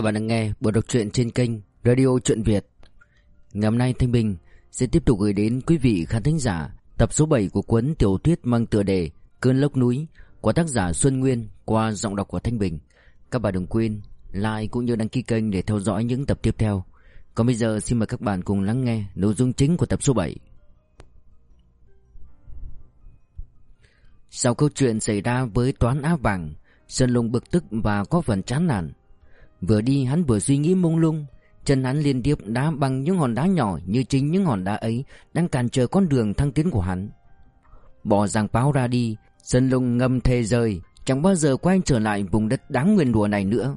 Các bạn đang nghe buổi đọc truyện trên kênh Radio Truyện Việt. Ngày hôm nay Thanh Bình sẽ tiếp tục gửi đến quý vị khán thính giả tập số 7 của cuốn tiểu thuyết mang tựa đề Cơn lốc núi của tác giả Xuân Nguyên qua giọng đọc của Thanh Bình. Các bạn đừng quên like cũng như đăng ký kênh để theo dõi những tập tiếp theo. Còn bây giờ xin mời các bạn cùng lắng nghe nội dung chính của tập số 7. Sau câu chuyện xảy ra với toán áo vàng, Sơn Lùng bực tức và có phần chán nản. Vừa đi hắn vừa suy nghĩ mông lung. Chân hắn liên tiếp đá bằng những hòn đá nhỏ Như chính những hòn đá ấy Đang cản trở con đường thăng tiến của hắn. Bỏ giàng báo ra đi, Sơn lung ngâm thề rời, Chẳng bao giờ quay trở lại vùng đất đáng nguyên rủa này nữa.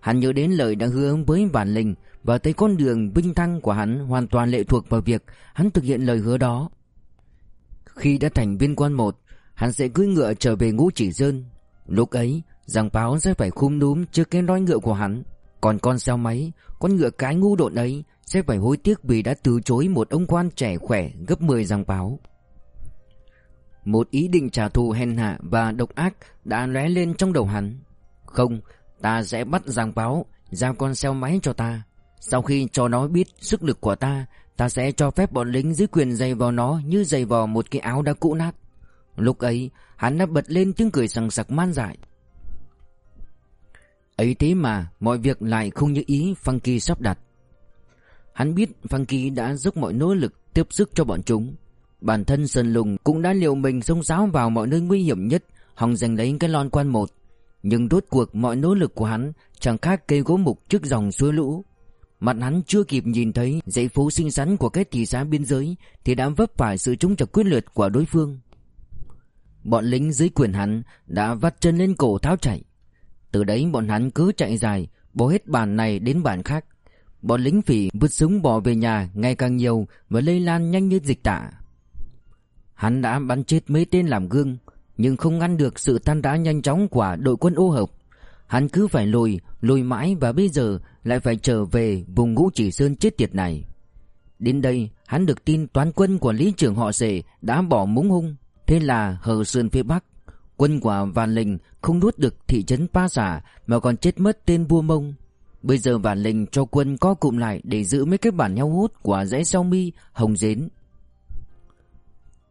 Hắn nhớ đến lời đã hứa với bản Linh Và thấy con đường vinh thăng của hắn Hoàn toàn lệ thuộc vào việc Hắn thực hiện lời hứa đó. Khi đã thành viên quan một, Hắn sẽ cưỡi ngựa trở về ngũ chỉ sơn. Lúc ấy Rằng báo sẽ phải khum núm trước cái nói ngựa của hắn. Còn con sao máy, Con ngựa cái ngu độn ấy Sẽ phải hối tiếc vì đã từ chối một ông quan trẻ khỏe Gấp 10 rằng báo. Một ý định trả thù hèn hạ và độc ác Đã lóe lên trong đầu hắn. Không, Ta sẽ bắt rằng báo Giao con xeo máy cho ta. Sau khi cho nó biết sức lực của ta Ta sẽ cho phép bọn lính dưới quyền giày vào nó Như giày vào một cái áo đã cũ nát. Lúc ấy, hắn đã bật lên tiếng cười sằng sặc man dại. Ấy thế mà, mọi việc lại không như ý Funky sắp đặt. Hắn biết Funky đã dốc mọi nỗ lực tiếp sức cho bọn chúng. Bản thân Sơn Lùng cũng đã liều mình xông xáo vào mọi nơi nguy hiểm nhất, Hòng giành lấy cái lon quan một. Nhưng rốt cuộc mọi nỗ lực của hắn Chẳng khác cây gỗ mục trước dòng suối lũ. Mặt hắn chưa kịp nhìn thấy dãy phố xinh xắn của cái thị xã biên giới Thì đã vấp phải sự trúng chặt quyết liệt của đối phương. Bọn lính dưới quyền hắn đã vắt chân lên cổ tháo chạy từ đấy bọn hắn cứ chạy dài, Bỏ hết bản này đến bản khác. Bọn lính phỉ vứt súng bỏ về nhà Ngày càng nhiều Và lây lan nhanh như dịch tả. Hắn đã bắn chết mấy tên làm gương, Nhưng không ngăn được sự tan rã nhanh chóng Của đội quân ô hợp. Hắn cứ phải lùi Lùi mãi và bây giờ Lại phải trở về vùng ngũ chỉ sơn chết tiệt này. Đến đây, hắn được tin toán quân của lý trưởng họ rể Đã bỏ múng hung, Thế là hờ sơn phía bắc. Quân của Vạn Linh không nuốt được thị trấn Pa Giả mà còn chết mất tên vua Mông. Bây giờ Vạn Linh cho quân co cụm lại để giữ mấy cái bản nhau hút của dãy sao mi, hồng dến.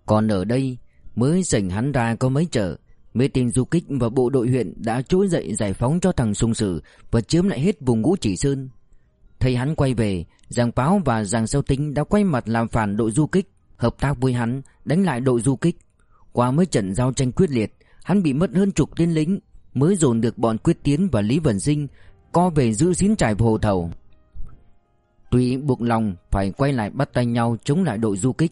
Còn ở đây, mới rảnh hắn ra có mấy chợ, mấy tên du kích và bộ đội huyện đã trỗi dậy giải phóng cho thằng sung sử và chiếm lại hết vùng ngũ chỉ sơn. Thấy hắn quay về, Giang Báo và Giang Sâu Tính đã quay mặt làm phản đội du kích, hợp tác với hắn, đánh lại đội du kích. Qua mấy trận giao tranh quyết liệt, Hắn bị mất hơn chục tên lính, Mới dồn được bọn Quyết Tiến và Lý Vân Sinh Co về giữ xín trải hồ thầu. Tuy buộc lòng phải quay lại bắt tay nhau chống lại đội du kích,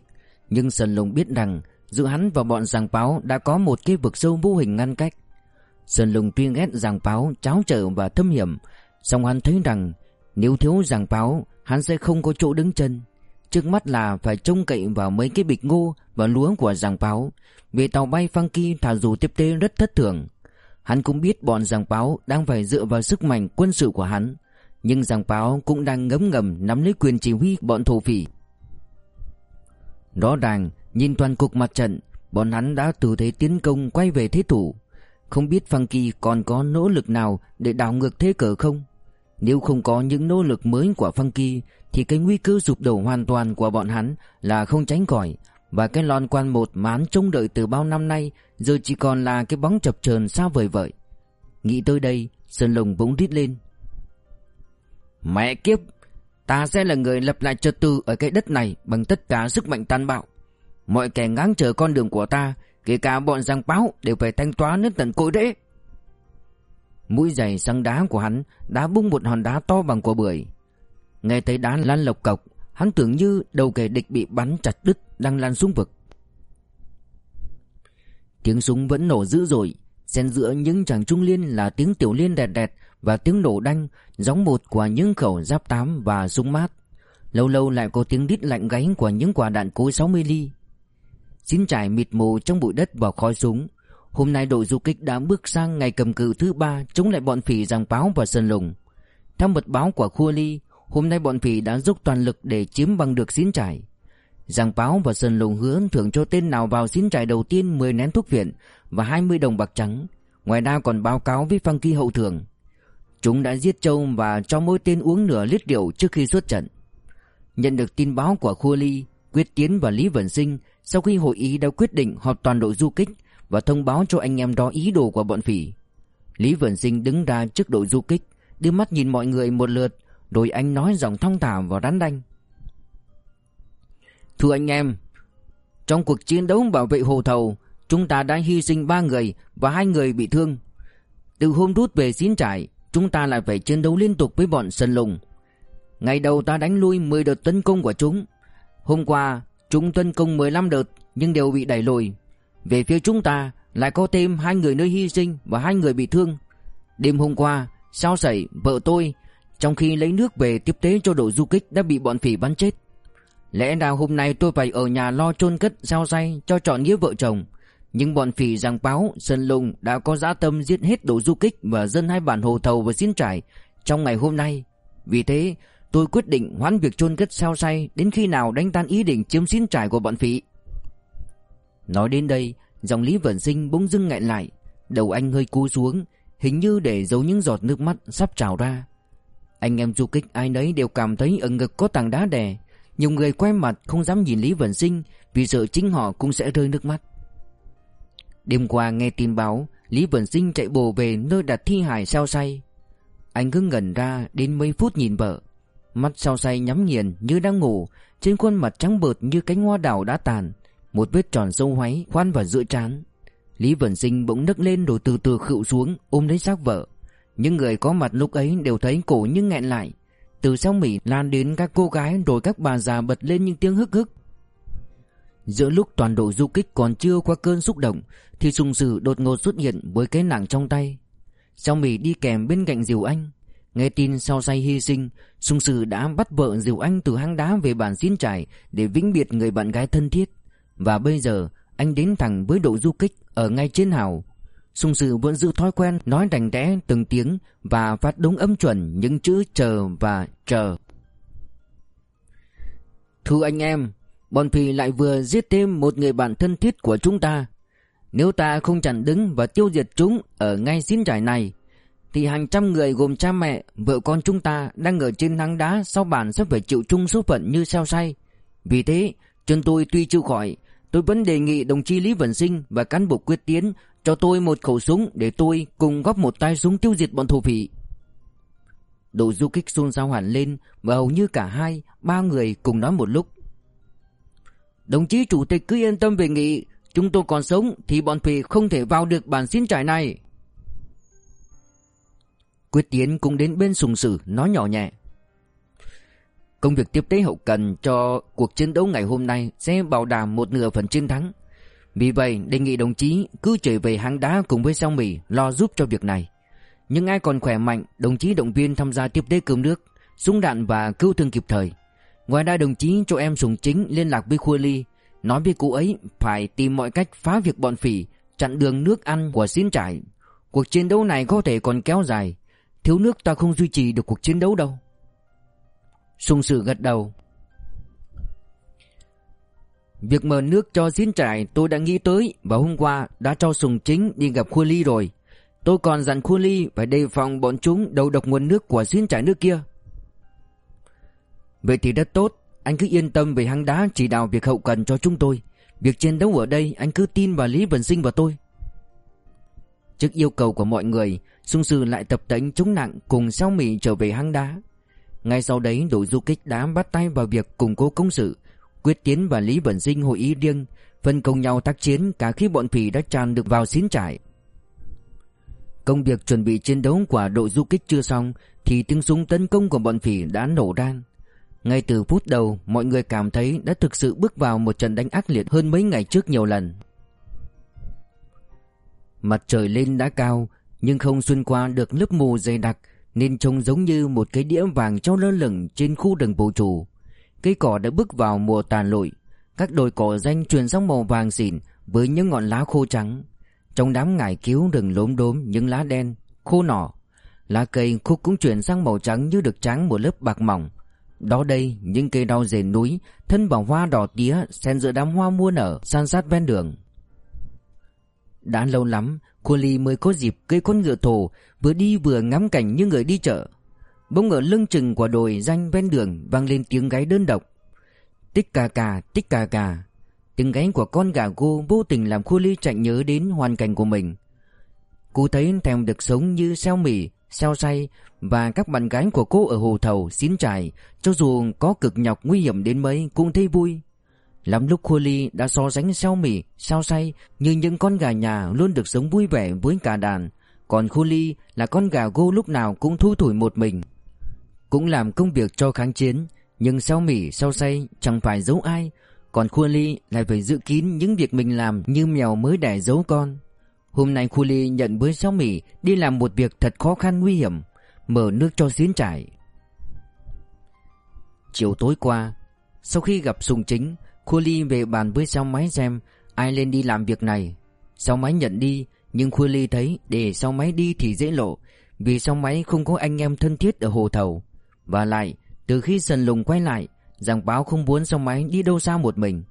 Nhưng Sơn Lùng biết rằng Giữa hắn và bọn giàng báo đã có một cái vực sâu vô hình ngăn cách. Sơn Lùng tuy ghét giàng báo cháo trở và thâm hiểm, song hắn thấy rằng Nếu thiếu giàng báo Hắn sẽ không có chỗ đứng chân. Trước mắt là phải trông cậy vào mấy cái bịch ngô và lúa của giàng báo Vì tàu bay phăng Funky thả dù tiếp tế rất thất thường. Hắn cũng biết bọn giàng báo đang phải dựa vào sức mạnh quân sự của hắn. Nhưng giàng báo cũng đang ngấm ngầm nắm lấy quyền chỉ huy bọn thổ phỉ. Rõ ràng, nhìn toàn cục mặt trận, Bọn hắn đã từ thế tiến công quay về thế thủ. Không biết phăng Funky còn có nỗ lực nào để đảo ngược thế cờ không? Nếu không có những nỗ lực mới của Funky thì cái nguy cơ sụp đổ hoàn toàn của bọn hắn là không tránh khỏi và cái lon quan một mà hắn trông đợi từ bao năm nay giờ chỉ còn là cái bóng chập chờn xa vời vợi. Nghĩ tới đây, Sơn Lùng bỗng rít lên. Mẹ kiếp, ta sẽ là người lập lại trật tự ở cái đất này bằng tất cả sức mạnh tàn bạo. Mọi kẻ ngáng trở con đường của ta, kể cả bọn giang báo đều phải thanh toán đến tận cội rễ. Mũi giày xăng đá của hắn đã bung một hòn đá to bằng quả bưởi. Nghe thấy đá lăn lộc cọc, Hắn tưởng như đầu kẻ địch bị bắn chặt đứt Đang lăn xuống vực. Tiếng súng vẫn nổ dữ dội Xen giữa những chàng trung liên là tiếng tiểu liên đẹt đẹt Và tiếng nổ đanh Giống một của những khẩu giáp tám và súng mát. Lâu lâu lại có tiếng đít lạnh gáy Của những quả đạn cối 60 ly. Xin trải mịt mù trong bụi đất và khói súng. Hôm nay đội du kích đã bước sang ngày cầm cự thứ ba Chống lại bọn phỉ giang báo và sơn lùng. Theo mật báo của Khua Ly Hôm nay bọn phỉ đã dốc toàn lực để chiếm bằng được xín trải Giang Báo và Sơn Lùng hứa thưởng cho tên nào vào xín trải đầu tiên 10 nén thuốc viện và 20 đồng bạc trắng Ngoài ra còn báo cáo với Phan Kỳ hậu thưởng Chúng đã giết châu và cho mỗi tên uống nửa lít rượu trước khi xuất trận. Nhận được tin báo của Khua Ly, Quyết Tiến và Lý Vân Sinh sau khi hội ý đã quyết định họp toàn đội du kích và thông báo cho anh em đó ý đồ của bọn phỉ. Lý Vân Sinh đứng ra trước đội du kích, đưa mắt nhìn mọi người một lượt, rồi anh nói giọng thong thả và rắn đanh. Thưa anh em, trong cuộc chiến đấu bảo vệ hồ thầu, chúng ta đã hy sinh ba người và hai người bị thương. Từ hôm rút về xín trải, chúng ta lại phải chiến đấu liên tục với bọn Sơn Lùng. Ngày đầu ta đánh lui 10 đợt tấn công của chúng. Hôm qua, chúng tấn công 15 đợt nhưng đều bị đẩy lùi. Về phía chúng ta lại có thêm hai người nơi hy sinh và hai người bị thương. Đêm hôm qua, sao xảy vợ tôi trong khi lấy nước về tiếp tế cho đội du kích đã bị bọn phỉ bắn chết. Lẽ nào hôm nay tôi phải ở nhà lo chôn cất sao say cho trọn nghĩa vợ chồng. Nhưng bọn phỉ giang báo, Sơn Lùng đã có dã tâm giết hết đội du kích và dân hai bản hồ thầu và xin trải trong ngày hôm nay. Vì thế, tôi quyết định hoãn việc chôn cất sao say đến khi nào đánh tan ý định chiếm xin trải của bọn phỉ. Nói đến đây, dòng Lý Vẩn Sinh bỗng dưng nghẹn lại, đầu anh hơi cú xuống, hình như để giấu những giọt nước mắt sắp trào ra. Anh em du kích ai nấy đều cảm thấy ở ngực có tảng đá đè, nhiều người quay mặt không dám nhìn Lý Vẩn Sinh vì sợ chính họ cũng sẽ rơi nước mắt. Đêm qua nghe tin báo, Lý Vẩn Sinh chạy bộ về nơi đặt thi hài sao say. Anh cứ ngẩn ra đến mấy phút nhìn vợ. Mắt sao say nhắm nghiền như đang ngủ, trên khuôn mặt trắng bợt như cánh hoa đào đã tàn, một vết tròn sâu hoáy khoan vào giữa trán. Lý Vẩn Sinh bỗng nấc lên rồi từ từ khựu xuống ôm lấy xác vợ. Những người có mặt lúc ấy đều thấy cổ như nghẹn lại. Từ sau Mỹ lan đến các cô gái rồi các bà già bật lên những tiếng hức hức. Giữa lúc toàn đội du kích còn chưa qua cơn xúc động thì sùng sử đột ngột xuất hiện với cái nặng trong tay. Sau Mỹ đi kèm bên cạnh Diều Anh. Nghe tin sau say hy sinh, sùng sử đã bắt vợ Diều Anh từ hang đá về bản xin trải để vĩnh biệt người bạn gái thân thiết. Và bây giờ anh đến thẳng với đội du kích ở ngay trên hào. Sung sử vẫn giữ thói quen nói đành đẽ từng tiếng và phát đúng âm chuẩn những chữ chờ và chờ. Thưa anh em, bọn phì lại vừa giết thêm một người bạn thân thiết của chúng ta. Nếu ta không chặn đứng và tiêu diệt chúng ở ngay xin trải này, thì hàng trăm người gồm cha mẹ, vợ con chúng ta đang ở trên hang đá sau bản sẽ phải chịu chung số phận như sao say. Vì thế, chân tôi tuy chịu khỏi, tôi vẫn đề nghị đồng chí Lý Vân Sinh và cán bộ quyết tiến cho tôi một khẩu súng để tôi cùng góp một tay súng tiêu diệt bọn thổ phỉ. Đội du kích xôn xao hẳn lên và hầu như cả hai, ba người cùng nói một lúc. Đồng chí chủ tịch cứ yên tâm về nghị, chúng tôi còn sống thì bọn phỉ không thể vào được bản xin trải này. Quyết Tiến cũng đến bên sùng sử nói nhỏ nhẹ. Công việc tiếp tế hậu cần cho cuộc chiến đấu ngày hôm nay sẽ bảo đảm một nửa phần chiến thắng. Vì vậy đề nghị đồng chí cứ trở về hang đá cùng với Song Mỹ lo giúp cho việc này. Nhưng ai còn khỏe mạnh, đồng chí động viên tham gia tiếp tế cơm nước, súng đạn và cứu thương kịp thời. Ngoài ra đồng chí cho em Sùng Chính liên lạc với Khua Ly, nói với cụ ấy phải tìm mọi cách phá việc bọn phỉ, chặn đường nước ăn của xin trải. Cuộc chiến đấu này có thể còn kéo dài, thiếu nước ta không duy trì được cuộc chiến đấu đâu. Sùng Sử gật đầu. Việc mở nước cho diễn trải tôi đã nghĩ tới và hôm qua đã cho Sùng Chính đi gặp Khua Ly rồi. Tôi còn dặn Khua Ly phải đề phòng bọn chúng đầu độc nguồn nước của diễn trải nước kia. Vậy thì rất tốt, anh cứ yên tâm về hang đá chỉ đạo việc hậu cần cho chúng tôi. Việc chiến đấu ở đây anh cứ tin vào Lý Vân Sinh và tôi. Trước yêu cầu của mọi người, Sung Sư lại tập tễnh chống nặng cùng sao mì trở về hang đá. Ngay sau đấy đội du kích đã bắt tay vào việc củng cố công sự Quyết Tiến và Lý Vận Sinh hội ý riêng, Phân công nhau tác chiến cả khi bọn phỉ đã tràn được vào xín trải Công việc chuẩn bị chiến đấu của đội du kích chưa xong, Thì tiếng súng tấn công của bọn phỉ đã nổ ra. Ngay từ phút đầu, mọi người cảm thấy đã thực sự bước vào một trận đánh ác liệt hơn mấy ngày trước nhiều lần. Mặt trời lên đã cao, Nhưng không xuyên qua được lớp mù dày đặc, Nên trông giống như một cái đĩa vàng treo lơ lửng trên khu rừng bầu trù Cây cỏ đã bước vào mùa tàn lụi. Các đồi cỏ danh truyền sang màu vàng xỉn Với những ngọn lá khô trắng. Trong đám ngải cứu rừng lốm đốm Những lá đen, khô nỏ Lá cây khúc cũng chuyển sang màu trắng Như được tráng một lớp bạc mỏng. Đó đây những cây đau rền núi Thân bằng hoa đỏ tía Xen giữa đám hoa mua nở San sát ven đường. Đã lâu lắm Cô Ly mới có dịp cưỡi con ngựa thổ Vừa đi vừa ngắm cảnh như người đi chợ. Bỗng ở lưng chừng của đồi danh ven đường vang lên tiếng gáy đơn độc. Tích cà cà, tích cà cà Tiếng gáy của con gà cô vô tình làm Khu Ly chạy nhớ đến hoàn cảnh của mình. Cô thấy thèm được sống như xeo mì, xeo say Và các bạn gái của cô ở hồ thầu, xín trải Cho dù có cực nhọc nguy hiểm đến mấy cũng thấy vui. Lắm lúc Khu Ly đã so sánh xeo mì, xeo say Như những con gà nhà luôn được sống vui vẻ với cả đàn. Còn Khu Ly là con gà gô lúc nào cũng thu thủi một mình. Cũng làm công việc cho kháng chiến Nhưng sau mỉ sau say chẳng phải giấu ai còn Khu Ly lại phải giữ kín những việc mình làm như mèo mới đẻ giấu con. Hôm nay Khu Ly nhận với sau Mỹ đi làm một việc thật khó khăn nguy hiểm, mở nước cho xiến trải. Chiều tối qua, sau khi gặp Sùng Chính, Khu Ly về bàn với sau Máy xem ai lên đi làm việc này. sau Máy nhận đi, nhưng Khu Ly thấy để sau Máy đi thì dễ lộ, vì sau Máy không có anh em thân thiết ở hồ thầu. Và lại, từ khi Sần Lùng quay lại, Giang Báo không muốn Sáu Máy đi đâu xa một mình.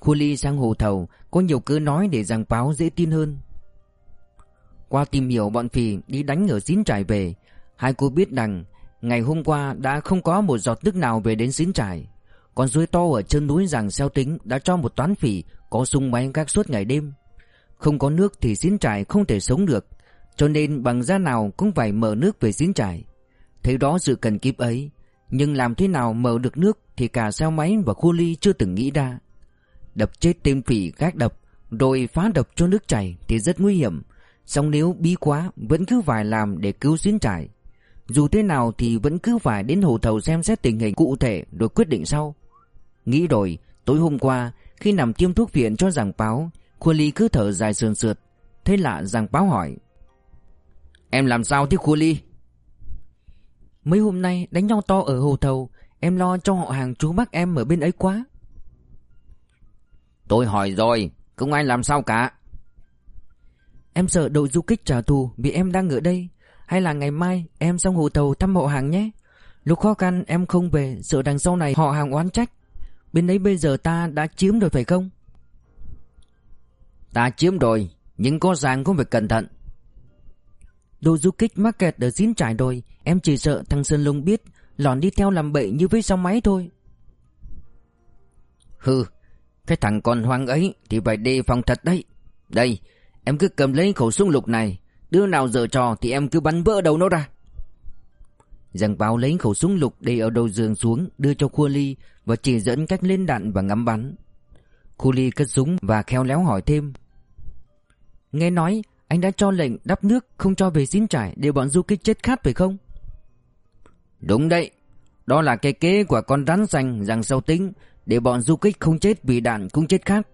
Khu Ly sang hồ thầu có nhiều cứ nói để Giang Báo dễ tin hơn. Qua tìm hiểu bọn phì đi đánh ở xín trải về, hai cô biết rằng ngày hôm qua đã không có một giọt nước nào về đến xín trải. Con suối to ở chân núi rằng xeo tính đã cho một toán phỉ có sung máy các suốt ngày đêm. Không có nước thì xín trải không thể sống được, cho nên bằng giá nào cũng phải mở nước về xín trải. Thấy đó sự cần kíp ấy, nhưng làm thế nào mở được nước thì cả xeo máy và khu ly chưa từng nghĩ ra. Đập chết tên phỉ gác đập, rồi phá đập cho nước chảy thì rất nguy hiểm. song nếu bí quá vẫn cứ phải làm để cứu xuyến trải. Dù thế nào thì vẫn cứ phải đến hồ thầu xem xét tình hình cụ thể rồi quyết định sau. Nghĩ rồi, tối hôm qua khi nằm tiêm thuốc viện cho giảng báo, Khu Ly cứ thở dài sườn sượt. Thế lạ giảng báo hỏi. Em làm sao thế Khu Ly? Mấy hôm nay đánh nhau to ở hồ thầu Em lo cho họ hàng chú bác em ở bên ấy quá. Tôi hỏi rồi Không ai làm sao cả. Em sợ đội du kích trả thù Vì em đang ở đây Hay là ngày mai em sang hồ thầu thăm họ hàng nhé? Lúc khó khăn em không về Sợ đằng sau này họ hàng oán trách. Bên đấy bây giờ ta đã chiếm rồi phải không? Ta chiếm rồi Nhưng có ràng cũng phải cẩn thận Đồ du kích mắc kẹt ở dín trải rồi. Em chỉ sợ thằng Sơn Lung biết Lòn đi theo làm bậy như với sao máy thôi. Hừ, Cái thằng con hoang ấy Thì phải đề phòng thật đấy. Đây, em cứ cầm lấy khẩu súng lục này. Đứa nào dở trò thì em cứ bắn vỡ đầu nó ra. Giang báo lấy khẩu súng lục để ở đầu giường xuống, Đưa cho Khua Ly Và chỉ dẫn cách lên đạn và ngắm bắn. Khu Ly cất súng và khéo léo hỏi thêm. Nghe nói anh đã cho lệnh đắp nước không cho về xin trải để bọn du kích chết khát phải không? Đúng đấy, đó là cái kế của con rắn xanh rằng sâu tính để bọn du kích không chết vì đạn cũng chết khát.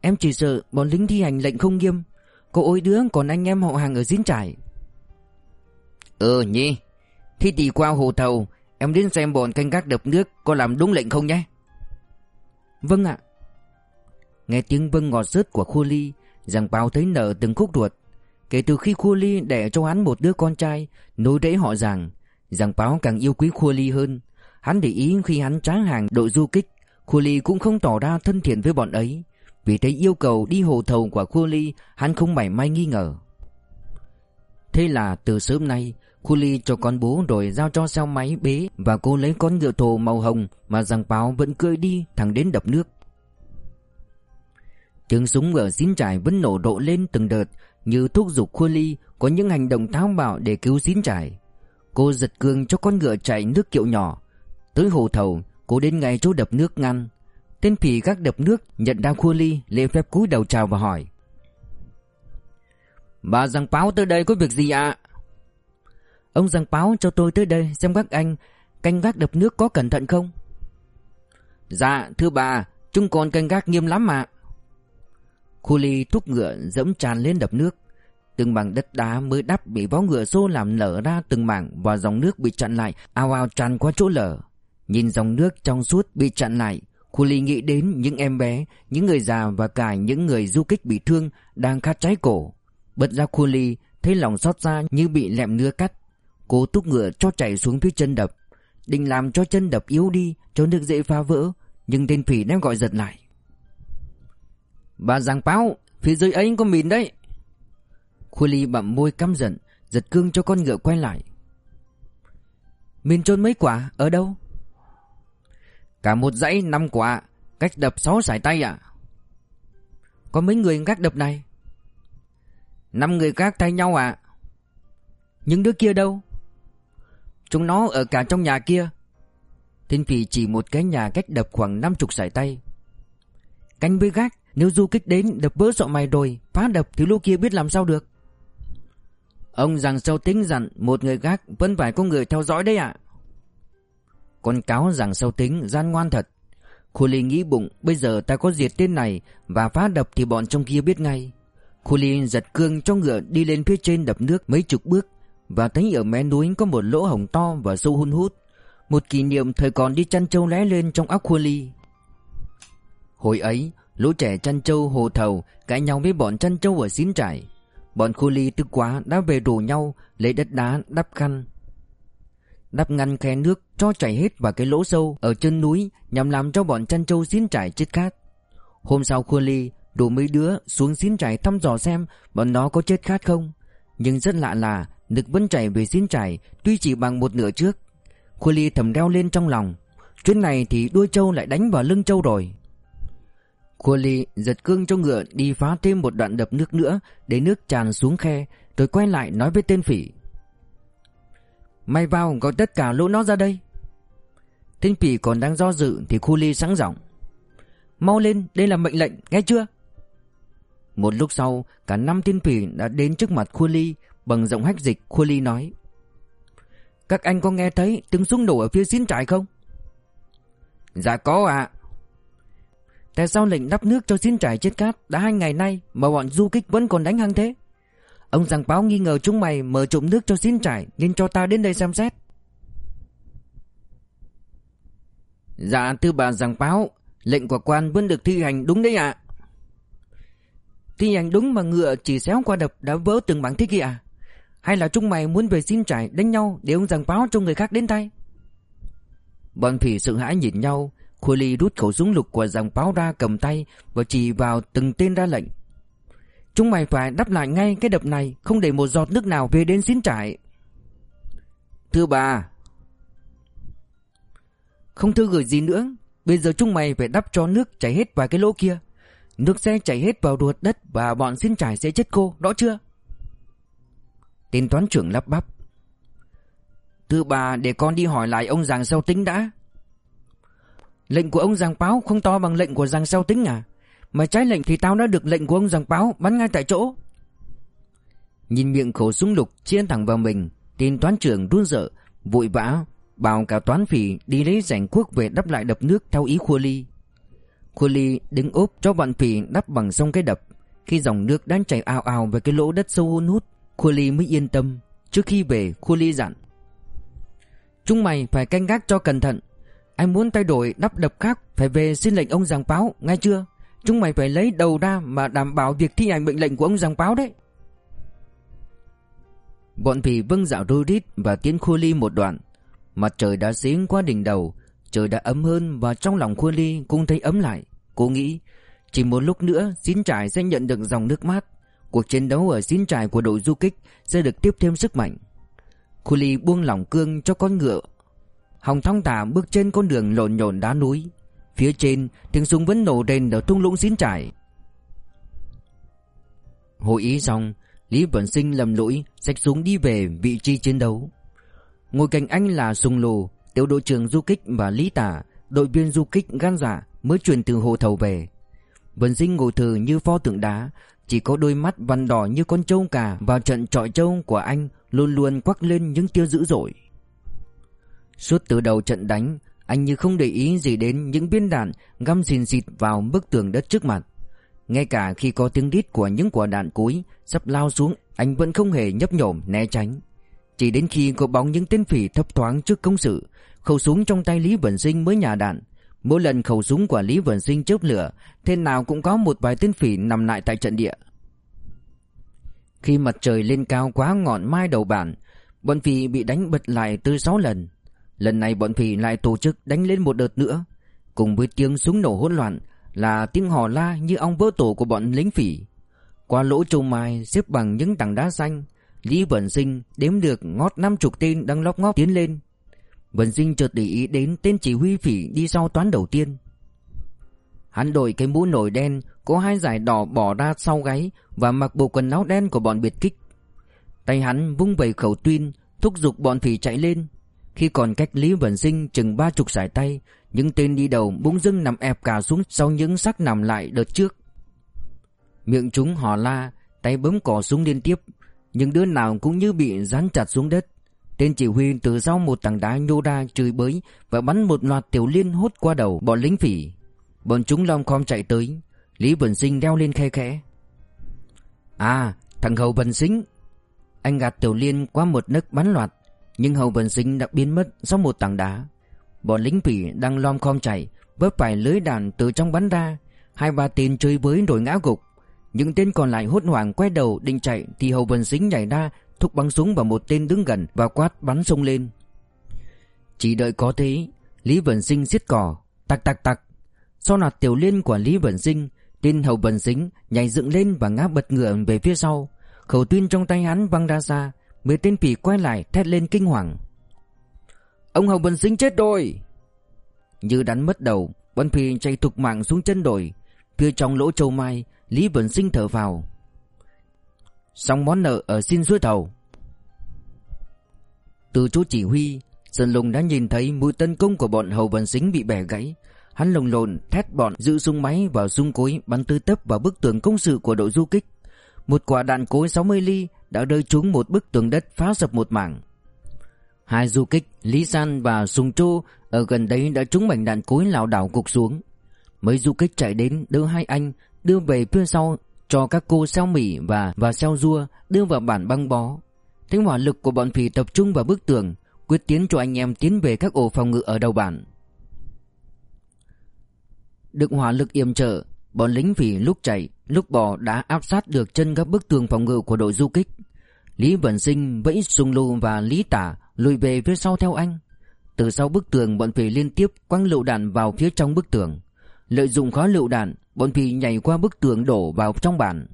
Em chỉ sợ bọn lính thi hành lệnh không nghiêm, có ôi đứa còn anh em họ hàng ở xin trải. Ừ nhỉ, thì tỷ qua hồ thầu, em đến xem bọn canh gác đập nước có làm đúng lệnh không nhé? Vâng ạ. Nghe tiếng vâng ngọt rớt của khu ly, Giang Bao thấy nợ từng khúc ruột. Kể từ khi Khua Ly đẻ cho hắn một đứa con trai, nối rễ họ rằng, Giang Báo càng yêu quý Khua Ly hơn. Hắn để ý khi hắn tráng hàng đội du kích, Khua Ly cũng không tỏ ra thân thiện với bọn ấy. Vì thấy yêu cầu đi hồ thầu của Khua Ly, hắn không mảy may nghi ngờ. Thế là từ sớm nay, Khu Ly cho con bố rồi giao cho xe máy bế và cô lấy con ngựa thồ màu hồng mà Giang Báo vẫn cưỡi đi thẳng đến đập nước. Tiếng súng ở xín trải vẫn nổ độ lên từng đợt, Như thúc giục Khua Ly, Có những hành động tháo bạo để cứu xín trải. Cô giật cương cho con ngựa chạy nước kiệu nhỏ. Tới hồ thầu, Cô đến ngay chỗ đập nước ngăn. Tên phỉ các đập nước, nhận ra Khua Ly, Lê phép cúi đầu chào và hỏi. Bà Giang Báo tới đây có việc gì ạ? Ông Giang Báo cho tôi tới đây xem các anh, Canh gác đập nước có cẩn thận không? Dạ thưa bà, Chúng con canh gác nghiêm lắm mà Khu ly thúc ngựa dẫm tràn lên đập nước. Từng mảng đất đá mới đắp bị vó ngựa xô làm lở ra từng mảng Và dòng nước bị chặn lại ao ao tràn qua chỗ lở. Nhìn dòng nước trong suốt bị chặn lại, Khu ly nghĩ đến những em bé, Những người già và cả những người du kích bị thương Đang khát cháy cổ. Bật ra khu ly, thấy lòng xót xa như bị lẹm nưa cắt. Cô thúc ngựa cho chảy xuống phía chân đập. Định làm cho chân đập yếu đi, Cho nước dễ phá vỡ, Nhưng tên phỉ đem gọi giật lại. Bà Giang Báo Phía dưới ấy có mìn đấy. Khu ly bặm môi căm giận, Giật cương cho con ngựa quay lại. Mìn trôn mấy quả, Ở đâu? Cả một dãy năm quả, Cách đập sáu sải tay à Có mấy người gác đập này? Năm người gác tay nhau à Những đứa kia đâu? Chúng nó ở cả trong nhà kia. Thiên phỉ chỉ một cái nhà cách đập khoảng năm chục sải tay. Canh với gác nếu du kích đến, đập vỡ sọ mày rồi, Phá đập thì lũ kia biết làm sao được. Ông rằng sâu tính dặn Một người gác vẫn phải có người theo dõi đấy ạ. Con cáo rằng sâu tính gian ngoan thật, Khu ly nghĩ bụng, Bây giờ ta có diệt tên này Và phá đập thì bọn trong kia biết ngay. Khu ly giật cương cho ngựa đi lên phía trên đập nước mấy chục bước Và thấy ở mé núi có một lỗ hổng to và sâu hun hút. Một kỷ niệm thời còn đi chăn trâu lé lên trong óc khu ly. Hồi ấy Lũ trẻ chăn trâu, hồ thầu, Cãi nhau với bọn chăn trâu ở xín trải Bọn khu ly tức quá đã về rủ nhau, Lấy đất đá, đắp khăn. Đắp ngăn khe nước, cho chảy hết vào cái lỗ sâu Ở chân núi, Nhằm làm cho bọn chăn trâu xín trải chết khát. Hôm sau khu ly, đủ mấy đứa xuống xín trải thăm dò xem Bọn nó có chết khát không. Nhưng rất lạ là, Nước vẫn chảy về xín trải Tuy chỉ bằng một nửa trước. Khu ly thầm đeo lên trong lòng. Chuyến này thì đuôi trâu lại đánh vào lưng trâu rồi. Kuli giật cương cho ngựa đi phá thêm một đoạn đập nước nữa để nước tràn xuống khe rồi quay lại nói với tên phỉ. May vào gọi tất cả lũ nó ra đây. Tên phỉ còn đang do dự thì Kuli sẵn giọng. Mau lên, đây là mệnh lệnh, nghe chưa? Một lúc sau, cả năm tên phỉ đã đến trước mặt Kuli bằng giọng hách dịch Kuli nói. Các anh có nghe thấy tiếng súng nổ ở phía xin trại không? Dạ có ạ. Tại sao lệnh đắp nước cho xin trải chết cát đã hai ngày nay mà bọn du kích vẫn còn đánh hăng thế? Ông giảng báo nghi ngờ chúng mày mở trộm nước cho xin trải nên cho ta đến đây xem xét. Dạ thưa bà giảng báo, lệnh của quan vẫn được thi hành đúng đấy ạ. Thi hành đúng mà ngựa chỉ xéo qua đập đã vỡ từng bảng thế kia à? Hay là chúng mày muốn về xin trải đánh nhau để ông giảng báo cho người khác đến tay? Bọn phỉ sợ hãi nhìn nhau Khôi Ly rút khẩu súng lục của dòng báo ra cầm tay Và chỉ vào từng tên ra lệnh. Chúng mày phải đắp lại ngay cái đập này, Không để một giọt nước nào về đến xín trải Thưa bà Không thư gửi gì nữa, Bây giờ chúng mày phải đắp cho nước chảy hết vào cái lỗ kia. Nước sẽ chảy hết vào ruột đất Và bọn xin trải sẽ chết cô Rõ chưa? Tên toán trưởng lắp bắp. Thưa bà để con đi hỏi lại ông giàng sau tính đã. Lệnh của ông Giang Báo không to bằng lệnh của Giang Sao Tính à? Mà trái lệnh thì tao đã được lệnh của ông Giang Báo bắn ngay tại chỗ. Nhìn miệng khẩu súng lục chia thẳng vào mình Tên toán trưởng run rợ Vội vã, Bảo cả toán phỉ đi lấy rảnh cuốc về đắp lại đập nước theo ý Khua Ly. Khua Ly đứng ốp cho bọn phỉ đắp bằng sông cái đập. Khi dòng nước đang chảy ào ào về cái lỗ đất sâu hun hút, Khua Ly mới yên tâm. Trước khi về, Khua Ly dặn. Chúng mày phải canh gác cho cẩn thận anh muốn thay đổi đắp đập khác, Phải về xin lệnh ông giảng báo, Nghe chưa? Chúng mày phải lấy đầu ra Mà đảm bảo việc thi hành mệnh lệnh của ông giảng báo đấy. Bọn phỉ vâng dạo rô rít Và tiến khu ly một đoạn. Mặt trời đã xính qua đỉnh đầu, Trời đã ấm hơn Và trong lòng khu ly cũng thấy ấm lại. Cô nghĩ, Chỉ một lúc nữa Xin trải sẽ nhận được dòng nước mát. Cuộc chiến đấu ở xin trải của đội du kích Sẽ được tiếp thêm sức mạnh. Khu ly buông lỏng cương cho con ngựa Hồng thong thả bước trên con đường lộn nhộn đá núi. Phía trên, tiếng súng vẫn nổ rền ở thung lũng xín trải. Hội ý xong, Lý Vận Sinh lầm lũi, Xách súng đi về vị trí chiến đấu. Ngồi cạnh anh là Sùng Lù, Tiểu đội trưởng du kích và Lý Tả, Đội viên du kích gan dạ Mới chuyển từ hồ thầu về. Vận Sinh ngồi thừ như pho tượng đá, Chỉ có đôi mắt văn đỏ như con trâu cà Vào trận trọi trâu của anh Luôn luôn quắc lên những tia dữ dội. Suốt từ đầu trận đánh, Anh như không để ý gì đến những viên đạn Găm xìn xịt vào bức tường đất trước mặt. Ngay cả khi có tiếng đít của những quả đạn cối Sắp lao xuống, Anh vẫn không hề nhấp nhổm, né tránh. Chỉ đến khi có bóng những tên phỉ thấp thoáng trước công sự, Khẩu súng trong tay Lý Vân Sinh mới nhả đạn. Mỗi lần khẩu súng của Lý Vân Sinh chớp lửa, Thế nào cũng có một vài tên phỉ nằm lại tại trận địa. Khi mặt trời lên cao quá ngọn mai đầu bản, Bọn phỉ bị đánh bật lại từ 6 lần. Lần này bọn phỉ lại tổ chức đánh lên một đợt nữa. Cùng với tiếng súng nổ hỗn loạn Là tiếng hò la như ong vỡ tổ của bọn lính phỉ. Qua lỗ châu mai xếp bằng những tảng đá xanh, Lý Vân Sinh đếm được ngót năm chục tên đang lóp ngóp tiến lên. Vân Sinh chợt để ý đến tên chỉ huy phỉ đi sau toán đầu tiên. Hắn đội cái mũ nổi đen, Có hai dải đỏ bỏ ra sau gáy Và mặc bộ quần áo đen của bọn biệt kích. Tay hắn vung vẩy khẩu tuyên, Thúc giục bọn phỉ chạy lên. Khi còn cách Lý Vân Sinh chừng ba chục sải tay, Những tên đi đầu bỗng dưng nằm ép cả xuống Sau những xác nằm lại đợt trước. Miệng chúng hò la, Tay bấm cỏ súng liên tiếp những đứa nào cũng như bị dán chặt xuống đất. Tên chỉ huy từ sau một tảng đá nhô ra chửi bới Và bắn một loạt tiểu liên hốt qua đầu bọn lính phỉ. Bọn chúng lom khom chạy tới, Lý Vân Sinh đeo lên khe khẽ. À thằng Hầu Vân Sinh, Anh gạt tiểu liên qua một nấc bắn loạt. Nhưng Hầu Vân Sinh đã biến mất sau một tảng đá. Bọn lính phỉ đang lom khom chạy Vấp phải lưới đạn từ trong bắn ra. Hai ba tên chơi với rồi ngã gục. Những tên còn lại hốt hoảng quay đầu định chạy Thì Hầu Vân Sinh nhảy ra, Thúc bắn súng vào một tên đứng gần Và quát bắn sông lên. Chỉ đợi có thế, Lý Vân Sinh xiết cỏ, Tặc tặc tặc. Sau nạt tiểu liên của Lý Vân Sinh, Tên Hầu Vân Sinh nhảy dựng lên và ngã bật ngựa về phía sau. Khẩu tuyên trong tay hắn văng ra xa Mấy tên phỉ quay lại thét lên kinh hoàng. Ông Hầu Vân Sinh chết rồi. Như đánh mất đầu, Bọn phỉ chạy thục mạng xuống chân đồi. Phía trong lỗ châu mai, Lý Vân Sinh thở vào. Xong món nợ ở xin suối đầu. Từ chỗ chỉ huy, Sơn Lùng đã nhìn thấy mũi tấn công của bọn Hầu Vân Sinh bị bẻ gãy. Hắn lồng lộn thét bọn giữ súng máy và súng cối, bắn tư tấp vào bức tường công sự của đội du kích. Một quả đạn cối 60 ly đã rơi trúng một bức tường đất phá sập một mảng Hai du kích Lý San và Sùng Trô ở gần đấy đã trúng mảnh đạn cối lảo đảo gục xuống Mấy du kích chạy đến đỡ hai anh đưa về phía sau cho các cô xeo mì và và xeo rua đưa vào bản băng bó. Thế hỏa lực của bọn phì tập trung vào bức tường, quyết tiến cho anh em tiến về các ổ phòng ngự ở đầu bản. Được hỏa lực yểm trợ, bọn lính phỉ lúc chạy, lúc bò đã áp sát được chân các bức tường phòng ngự của đội du kích. Lý Vân Sinh vẫy Sung lù và Lý Tả lùi về phía sau theo anh. Từ sau bức tường bọn phỉ liên tiếp quăng lựu đạn vào phía trong bức tường. Lợi dụng khóa lựu đạn, Bọn phỉ nhảy qua bức tường đổ vào trong bản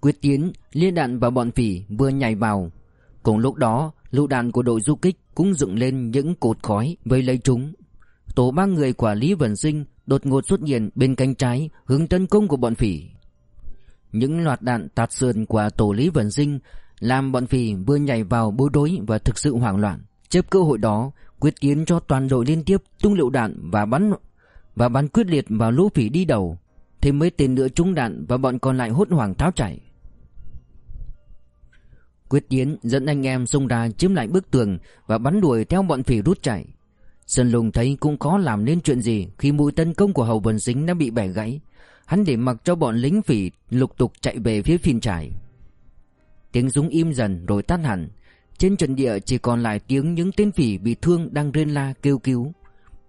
Quyết tiến liên đạn và bọn phỉ vừa nhảy vào Cùng lúc đó lựu đạn của đội du kích cũng dựng lên những cột khói vây lấy chúng Tổ ba người của Lý Vân Sinh đột ngột xuất hiện bên cánh trái hướng tấn công của bọn phỉ. Những loạt đạn tạt sườn của tổ Lý vận Sinh làm bọn phỉ vừa nhảy vào bối rối và thực sự hoảng loạn. Chấp cơ hội đó, quyết tiến cho toàn đội liên tiếp tung lựu đạn và bắn và bắn quyết liệt vào lũ phỉ đi đầu. Thêm mấy tên nữa trúng đạn và bọn còn lại hốt hoảng tháo chạy. Quyết tiến dẫn anh em xông ra chiếm lại bức tường và bắn đuổi theo bọn phỉ rút chạy sơn lùng thấy cũng khó làm nên chuyện gì khi mũi tấn công của hầu bần dính đã bị bẻ gãy. Hắn để mặc cho bọn lính phỉ lục tục chạy về phía phiên trải tiếng súng im dần rồi tắt hẳn. Trên trận địa chỉ còn lại tiếng những tên phỉ bị thương đang rên la kêu cứu.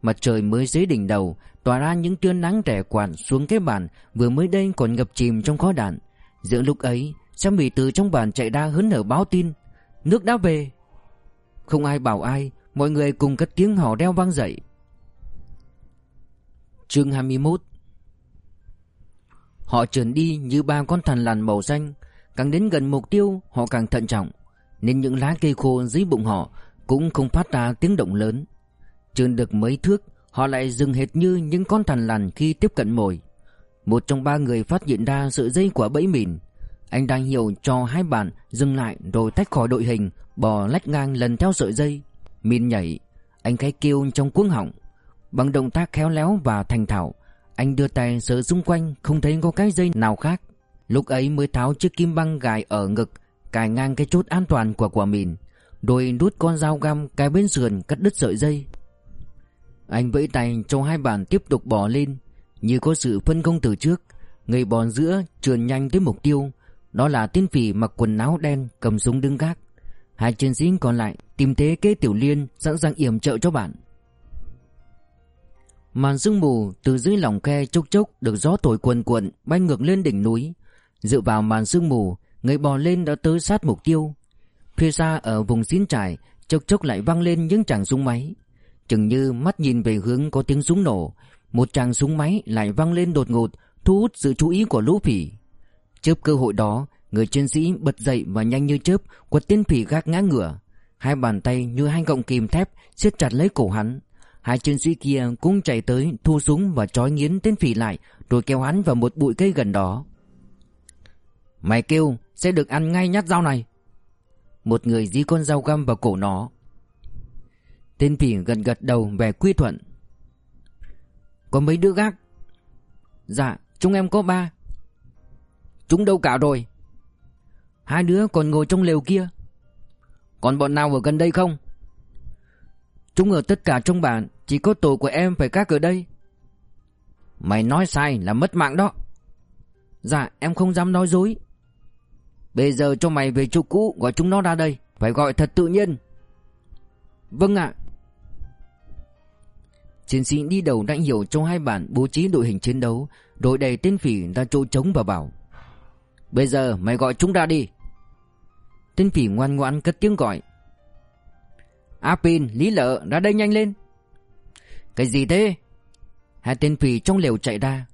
Mặt trời mới dưới đỉnh đầu, Tỏa ra những tia nắng rẻ quạt xuống cái bàn Vừa mới đây còn ngập chìm trong khói đạn. Giữa lúc ấy Sam bị từ trong bàn chạy ra hớn hở báo tin, Nước đã về. Không ai bảo ai Mọi người cùng cất tiếng hò đeo vang dậy. Chương 21 Họ trườn đi như ba con thằn lằn màu xanh. Càng đến gần mục tiêu, Họ càng thận trọng. Nên những lá cây khô dưới bụng họ Cũng không phát ra tiếng động lớn. Trường được mấy thước, Họ lại dừng hệt như những con thằn lằn khi tiếp cận mồi. Một trong ba người phát hiện ra sự dây của bẫy mìn. Anh đang hiểu cho hai bạn dừng lại rồi tách khỏi đội hình, Bò lách ngang lần theo sợi dây. Mìn nhảy, Anh khẽ kêu trong cuống họng. Bằng động tác khéo léo và thành thạo, Anh đưa tay sờ xung quanh, Không thấy có cái dây nào khác. Lúc ấy mới tháo chiếc kim băng gài ở ngực, Cài ngang cái chốt an toàn của quả mìn Rồi đút con dao găm cái bên sườn cắt đứt sợi dây. Anh vẫy tay cho hai bàn tiếp tục bò lên. Như có sự phân công từ trước, Người bò giữa trườn nhanh tới mục tiêu. Đó là tiên phỉ mặc quần áo đen cầm súng đứng gác. Hai chiến sĩ còn lại tìm thế kế tiểu liên Sẵn sàng yểm trợ cho bạn. Màn sương mù từ dưới lòng khe chốc chốc Được gió thổi quần cuộn bay ngược lên đỉnh núi. Dựa vào màn sương mù, Người bò lên đã tới sát mục tiêu. Phía xa ở vùng xín trải, Chốc chốc lại vang lên những tràng súng máy. Chừng như mắt nhìn về hướng có tiếng súng nổ, Một tràng súng máy lại vang lên đột ngột, Thu hút sự chú ý của lũ phỉ. Chớp cơ hội đó Người chiến sĩ bật dậy và nhanh như chớp, Quật tên phỉ gác ngã ngửa Hai bàn tay như hai gọng kìm thép siết chặt lấy cổ hắn. Hai chiến sĩ kia cũng chạy tới, Thu súng và trói nghiến tên phỉ lại, Rồi kéo hắn vào một bụi cây gần đó. Mày kêu sẽ được ăn ngay nhát dao này. Một người dí con dao găm vào cổ nó. Tên phỉ gần gật đầu về quy thuận. Có mấy đứa gác? Dạ chúng em có ba. Chúng đâu cả rồi? Hai đứa còn ngồi trong lều kia. Còn bọn nào ở gần đây không? Chúng ở tất cả trong bản, Chỉ có tổ của em phải các ở đây. Mày nói sai là mất mạng đó. Dạ em không dám nói dối. Bây giờ cho mày về chỗ cũ, Gọi chúng nó ra đây, Phải gọi thật tự nhiên. Vâng ạ. Chiến sĩ đi đầu đã hiểu trong hai bản bố trí đội hình chiến đấu, Đội đầy tên phỉ ra chỗ trống và bảo, Bây giờ mày gọi chúng ra đi. Tên phỉ ngoan ngoãn cất tiếng gọi. Apin, Lý Lợ ra đây nhanh lên. Cái gì thế? Hai tên phỉ trong lều chạy ra.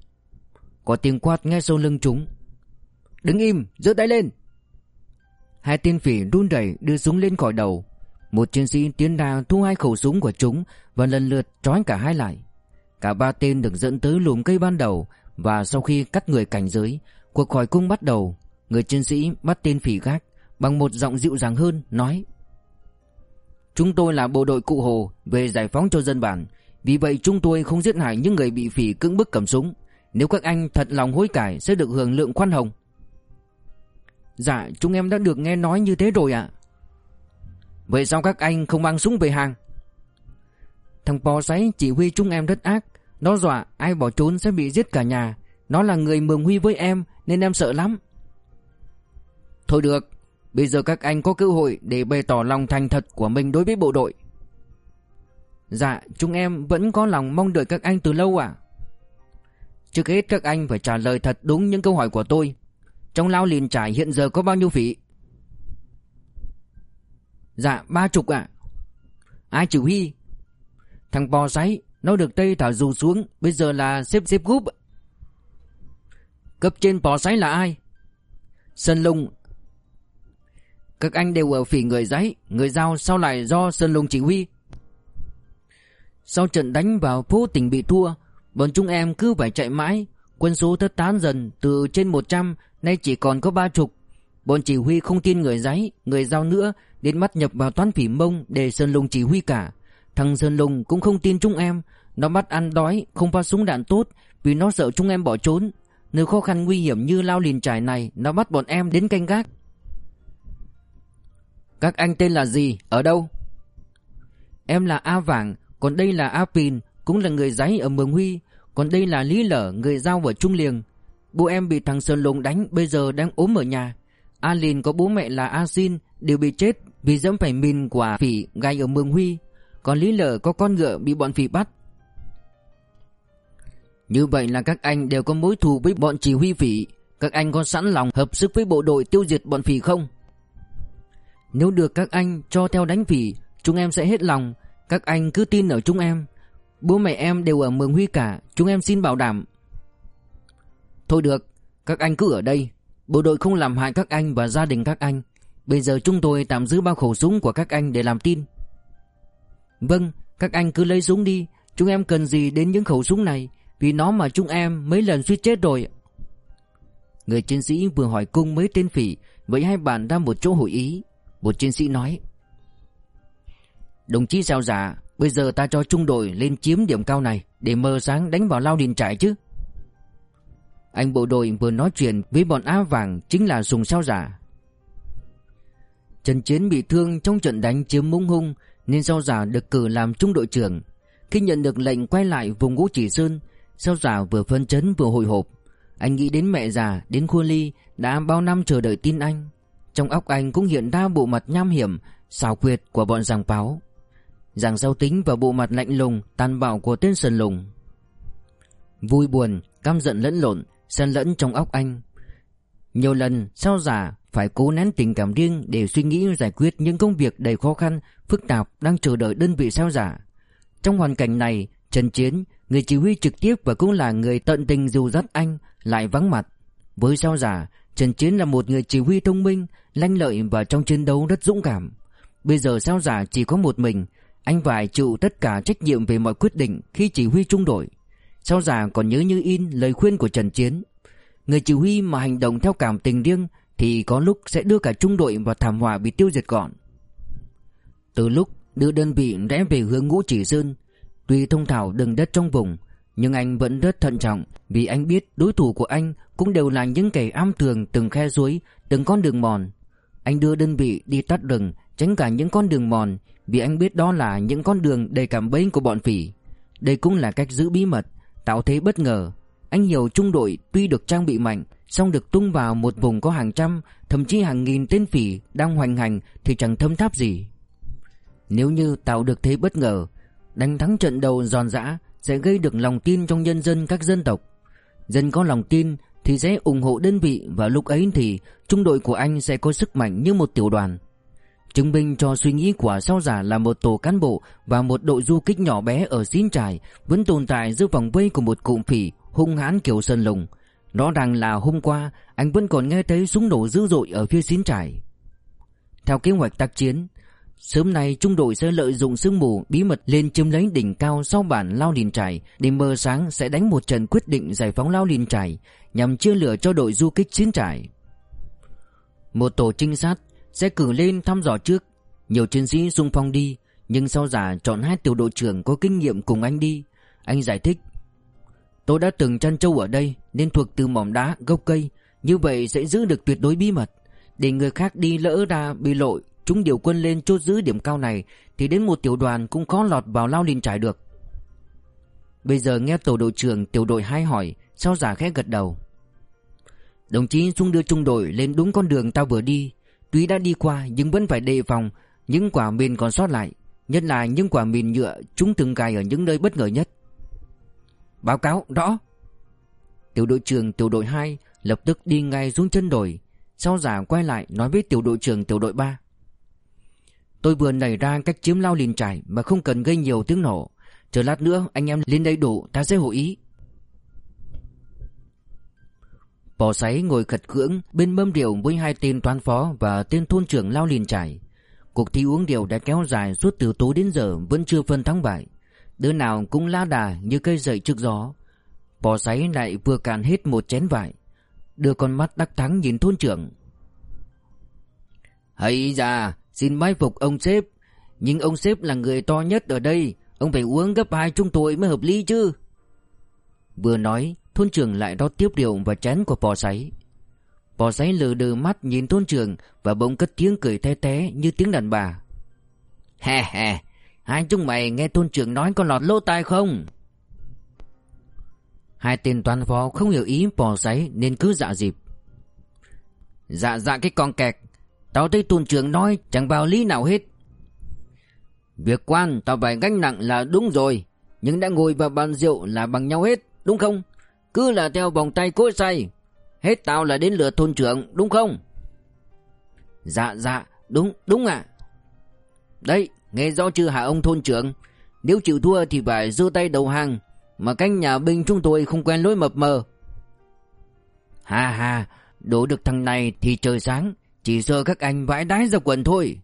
Có tiếng quát nghe sau lưng chúng. Đứng im, giơ tay lên. Hai tên phỉ run rẩy đưa súng lên khỏi đầu. Một chiến sĩ tiến ra thu hai khẩu súng của chúng Và lần lượt trói cả hai lại. Cả ba tên được dẫn tới lùm cây ban đầu Và sau khi cắt người cảnh giới Cuộc khỏi cung bắt đầu Người chiến sĩ bắt tên phỉ gác Bằng một giọng dịu dàng hơn, nói, Chúng tôi là bộ đội cụ hồ, Về giải phóng cho dân bản. Vì vậy chúng tôi không giết hại những người bị phỉ cưỡng bức cầm súng. Nếu các anh thật lòng hối cải, Sẽ được hưởng lượng khoan hồng. Dạ chúng em đã được nghe nói như thế rồi ạ. Vậy sao các anh không mang súng về hàng? Thằng bò sáy chỉ huy chúng em rất ác. Nó dọa, ai bỏ trốn sẽ bị giết cả nhà. Nó là người mường huy với em, Nên em sợ lắm. Thôi được Bây giờ các anh có cơ hội để bày tỏ lòng thành thật của mình đối với bộ đội. Dạ chúng em vẫn có lòng mong đợi các anh từ lâu à Trước hết các anh phải trả lời thật đúng những câu hỏi của tôi. Trong lao liền trải hiện giờ có bao nhiêu phỉ Dạ ba chục ạ. Ai chỉ huy? Thằng bò sáy Nó được Tây thả dù xuống, Bây giờ là xếp xếp gúp Cấp trên bò sáy là ai? Sơn Lung các anh đều ở phỉ người giấy. Người giao sau lại do Sơn Lùng chỉ huy. Sau trận đánh vào phố tỉnh bị thua, Bọn chúng em cứ phải chạy mãi. Quân số thất tán dần Từ trên 100 Nay chỉ còn có ba chục. Bọn chỉ huy không tin người giấy, Người giao nữa, Đến mắt nhập vào toán phỉ mông Để Sơn Lùng chỉ huy cả. Thằng Sơn Lùng cũng không tin chúng em. Nó bắt ăn đói, Không phát súng đạn tốt, Vì nó sợ chúng em bỏ trốn. Nơi khó khăn nguy hiểm như lao liền trải này, Nó bắt bọn em đến canh gác. Các anh tên là gì? Ở đâu? Em là A Vàng, Còn đây là A Pin Cũng là người giấy ở Mường Huy Còn đây là Lý Lở, Người giao ở Trung Liềng Bố em bị thằng Sơn lùng đánh, Bây giờ đang ốm ở nhà A Lìn có bố mẹ là A Xin, Đều bị chết vì dẫm phải mìn quả phỉ gai ở Mường Huy Còn Lý Lở có con ngựa bị bọn phỉ bắt Như vậy là các anh đều có mối thù với bọn chỉ huy phỉ Các anh có sẵn lòng hợp sức với bộ đội tiêu diệt bọn phỉ không? Nếu được các anh cho theo đánh phỉ Chúng em sẽ hết lòng. Các anh cứ tin ở chúng em. Bố mẹ em đều ở Mường Huy cả, Chúng em xin bảo đảm. Thôi được, Các anh cứ ở đây. Bộ đội không làm hại các anh và gia đình các anh. Bây giờ chúng tôi tạm giữ bao khẩu súng của các anh để làm tin. Vâng Các anh cứ lấy súng đi. Chúng em cần gì đến những khẩu súng này? Vì nó mà chúng em mấy lần suýt chết rồi. Người chiến sĩ vừa hỏi cung mấy tên phỉ, vậy hai bạn ra một chỗ hội ý? Một chiến sĩ nói Đồng chí sao giả dạ, Bây giờ ta cho trung đội lên chiếm điểm cao này Để mờ sáng đánh vào lao điền trại chứ Anh bộ đội vừa nói chuyện với bọn áo vàng Chính là dùng sao giả dạ. Trần Chiến bị thương trong trận đánh chiếm Mông Hung nên Sao Giả dạ được cử làm trung đội trưởng. Khi nhận được lệnh quay lại vùng Ngũ Chỉ Sơn, Sao Giả vừa phân chấn vừa hồi hộp. Anh nghĩ đến mẹ già, đến Khuôn Ly đã bao năm chờ đợi tin anh. Trong óc anh cũng hiện ra bộ mặt nham hiểm, xảo quyệt của bọn giàng báo. Giàng giao tính và bộ mặt lạnh lùng, tàn bạo của tên Sơn Lùng. Vui buồn, căm giận lẫn lộn, xen lẫn trong óc anh. Nhiều lần Sao Giả phải cố nén tình cảm riêng để suy nghĩ giải quyết những công việc đầy khó khăn, phức tạp đang chờ đợi đơn vị sao giả. Trong hoàn cảnh này, Trần Chiến, người chỉ huy trực tiếp và cũng là người tận tình dù dắt anh, lại vắng mặt. Với sao giả Trần Chiến là một người chỉ huy thông minh, Lanh lợi và trong chiến đấu rất dũng cảm. Bây giờ sao giả chỉ có một mình, Anh phải chịu tất cả trách nhiệm về mọi quyết định Khi chỉ huy trung đội. Sao giả còn nhớ như in lời khuyên của Trần Chiến, Người chỉ huy mà hành động theo cảm tình riêng Thì có lúc sẽ đưa cả trung đội vào thảm họa bị tiêu diệt gọn. Từ lúc đưa đơn vị rẽ về hướng ngũ chỉ sơn, Tuy thông thảo đường đất trong vùng, Nhưng anh vẫn rất thận trọng Vì anh biết đối thủ của anh cũng đều là những kẻ am tường từng khe suối, Từng con đường mòn. Anh đưa đơn vị đi tắt rừng, Tránh cả những con đường mòn, Vì anh biết đó là những con đường đầy cảm bẫy của bọn phỉ. Đây cũng là cách giữ bí mật, Tạo thế bất ngờ. Anh hiểu trung đội tuy được trang bị mạnh, song được tung vào một vùng có hàng trăm, Thậm chí hàng nghìn tên phỉ đang hoành hành Thì chẳng thâm tháp gì. Nếu như tạo được thế bất ngờ, Đánh thắng trận đầu giòn giã Sẽ gây được lòng tin trong nhân dân các dân tộc. Dân có lòng tin thì sẽ ủng hộ đơn vị Và lúc ấy thì Trung đội của anh sẽ có sức mạnh như một tiểu đoàn. Chứng minh cho suy nghĩ của sao giả là một tổ cán bộ Và một đội du kích nhỏ bé ở xín trải Vẫn tồn tại giữa vòng vây của một cụm phỉ Hung hãn kiểu sơn lùng. Rõ ràng là hôm qua, Anh vẫn còn nghe thấy súng nổ dữ dội ở phía xín trải. Theo kế hoạch tác chiến Sớm nay trung đội sẽ lợi dụng sương mù bí mật lên chiếm lấy đỉnh cao sau bản Lao Lìn Trải để mơ sáng sẽ đánh một trận quyết định giải phóng Lao Lìn Trải nhằm chia lửa cho đội du kích chiến trải. Một tổ trinh sát sẽ cử lên thăm dò trước, nhiều chiến sĩ xung phong đi, nhưng sau giả chọn hai tiểu đội trưởng có kinh nghiệm cùng anh đi. Anh giải thích, tôi đã từng chăn trâu ở đây nên thuộc từ mỏm đá, gốc cây, như vậy sẽ giữ được tuyệt đối bí mật. Để người khác đi lỡ ra bị lội Chúng điều quân lên chốt giữ điểm cao này, Thì đến một tiểu đoàn cũng khó lọt vào lao liền trải được. Bây giờ nghe tổ đội trưởng tiểu đội hai hỏi, Sao giả khẽ gật đầu? Đồng chí xuống đưa trung đội lên đúng con đường tao vừa đi. Tuy đã đi qua, nhưng vẫn phải đề phòng Những quả mìn còn sót lại, Nhất là những quả mìn nhựa Chúng từng cài ở những nơi bất ngờ nhất. Báo cáo rõ. Tiểu đội trưởng tiểu đội hai Lập tức đi ngay xuống chân đồi. Sau giả quay lại nói với tiểu đội trưởng tiểu đội ba. Tôi vừa nảy ra cách chiếm lao liền trải Mà không cần gây nhiều tiếng nổ. Chờ lát nữa, anh em lên đây đủ, Ta sẽ hội ý. Bò sáy ngồi khật cưỡng Bên mâm rượu với hai tên toán phó Và tên thôn trưởng lao liền trải. Cuộc thi uống rượu đã kéo dài suốt từ tối đến giờ, Vẫn chưa phân thắng bại. Đứa nào cũng la đà như cây dậy trước gió. Bò sáy lại vừa cạn hết một chén vải, Đưa con mắt đắc thắng nhìn thôn trưởng. Hây ra Xin bái phục ông sếp. Nhưng ông sếp là người to nhất ở đây. Ông phải uống gấp hai chung tuổi mới hợp lý chứ. Vừa nói, Thôn trưởng lại rót tiếp rượu và chén của bò sáy Bò sáy lờ đờ mắt nhìn thôn trưởng Và bỗng cất tiếng cười té té như tiếng đàn bà. Hè hè, Hai chúng mày nghe thôn trưởng nói có lọt lỗ tai không? Hai tên toàn phó không hiểu ý bò sáy Nên cứ dạ dịp. Dạ dạ cái con kẹt. Tao thấy tuần trưởng nói chẳng vào lý nào hết. Việc quan tao phải gánh nặng là đúng rồi, Nhưng đã ngồi vào bàn rượu là bằng nhau hết, Đúng không? Cứ là theo vòng tay cối say, Hết tao là đến lượt thôn trưởng, đúng không? Dạ dạ Đúng đúng ạ. Đấy, nghe rõ chưa hả ông thôn trưởng? Nếu chịu thua thì phải giơ tay đầu hàng, Mà canh nhà binh chúng tôi không quen lối mập mờ. Hà hà Đổ được thằng này thì trời sáng chỉ sợ các anh vãi đái ra quần thôi.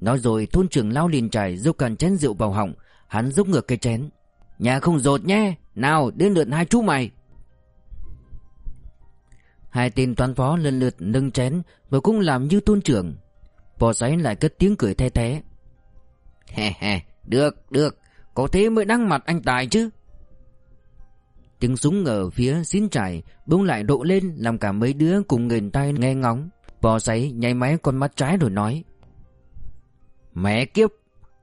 Nói rồi, thôn trưởng lao liền trải Dốc cần chén rượu vào họng. Hắn dốc ngược cái chén. Nhà không rột nhé. Nào, đến lượt hai chú mày. Hai tên toán phó lần lượt nâng chén Và cũng làm như thôn trưởng. Bò giấy lại cất tiếng cười the thế Hè hè, Được được. Có thế mới đăng mặt anh Tài chứ. Tiếng súng ở phía xín trải Bỗng lại độ lên, Làm cả mấy đứa cùng ngền tay nghe ngóng. Bò giấy nháy máy con mắt trái rồi nói. Mẹ kiếp,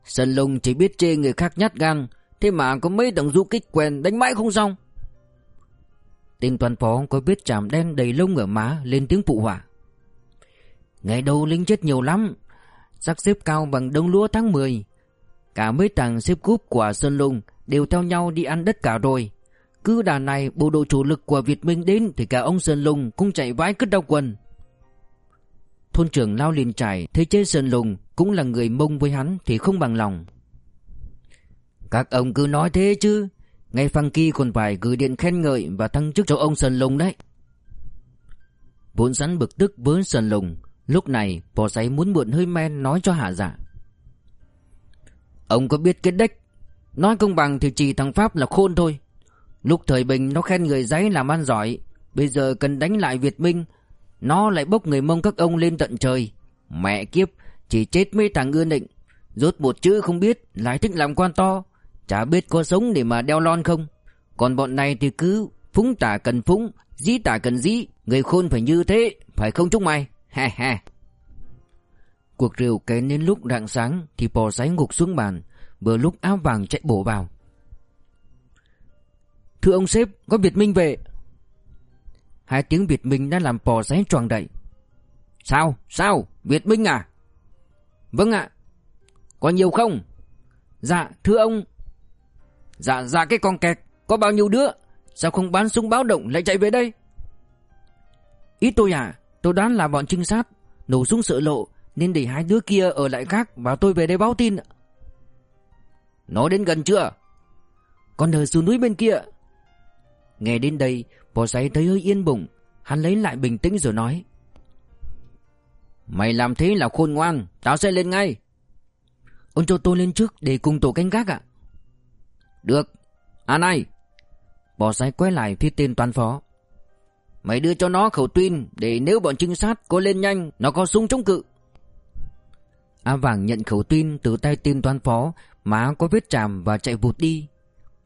Sơn Lùng chỉ biết chê người khác nhát gan, Thế mà có mấy đồng du kích quen đánh mãi không xong. Tên toàn phó có biết chạm đen đầy lông ở má Lên tiếng phụ hỏa Ngày đầu lính chết nhiều lắm Sắc xếp cao bằng đông lúa tháng 10 Cả mấy tầng xếp cúp của Sơn Lùng Đều theo nhau đi ăn đất cả rồi. Cứ đà này bộ đội chủ lực của Việt Minh đến Thì cả ông Sơn Lùng cũng chạy vãi cất đau quần. Thôn trưởng lao liền trải thấy chế Sơn Lùng cũng là người mông với hắn thì không bằng lòng. Các ông cứ nói thế chứ. Ngay Phan Kỳ còn phải gửi điện khen ngợi và thăng chức cho ông Sơn Lùng đấy. Vốn sẵn bực tức với Sơn Lùng, Lúc này bò giấy muốn mượn hơi men nói cho hạ dạ Ông có biết cái đếch Nói công bằng thì chỉ thằng Pháp là khôn thôi Lúc thời bình nó khen người giấy làm ăn giỏi, Bây giờ cần đánh lại Việt Minh nó lại bốc người mông các ông lên tận trời. Mẹ kiếp, Chỉ chết mấy thằng ưa nịnh. Rốt một chữ không biết, Lại thích làm quan to. Chả biết có sống để mà đeo lon không? Còn bọn này thì cứ Phúng tả cần phúng, Dí tả cần dí. Người khôn phải như thế, Phải không chúng mày? Ha ha Cuộc rượu kén đến lúc rạng sáng Thì bò sáy ngục xuống bàn, Vừa lúc áo vàng chạy bổ vào. Thưa ông sếp, Có Việt Minh về. Hai tiếng Việt Minh đã làm bò rẽ tròn đậy Sao? Sao? Việt Minh à? Vâng ạ. Có nhiều không? Dạ thưa ông. Dạ dạ cái con kẹt, Có bao nhiêu đứa? Sao không bán súng báo động lại chạy về đây? Ý tôi à Tôi đoán là bọn trinh sát Nổ súng sợ lộ Nên để hai đứa kia ở lại khác Bảo tôi về đây báo tin. Nó đến gần chưa? Còn ở xuống núi bên kia Nghe đến đây, Bò giấy thấy hơi yên bụng. Hắn lấy lại bình tĩnh rồi nói. Mày làm thế là khôn ngoan, Tao sẽ lên ngay. Ông cho tôi lên trước để cùng tổ canh gác ạ. Được À này Bò giấy quay lại phía tên toàn phó. Mày đưa cho nó khẩu tuyên Để nếu bọn trinh sát có lên nhanh, Nó có súng chống cự. A vàng nhận khẩu tuyên từ tay tên toàn phó Má có vết chàm và chạy vụt đi.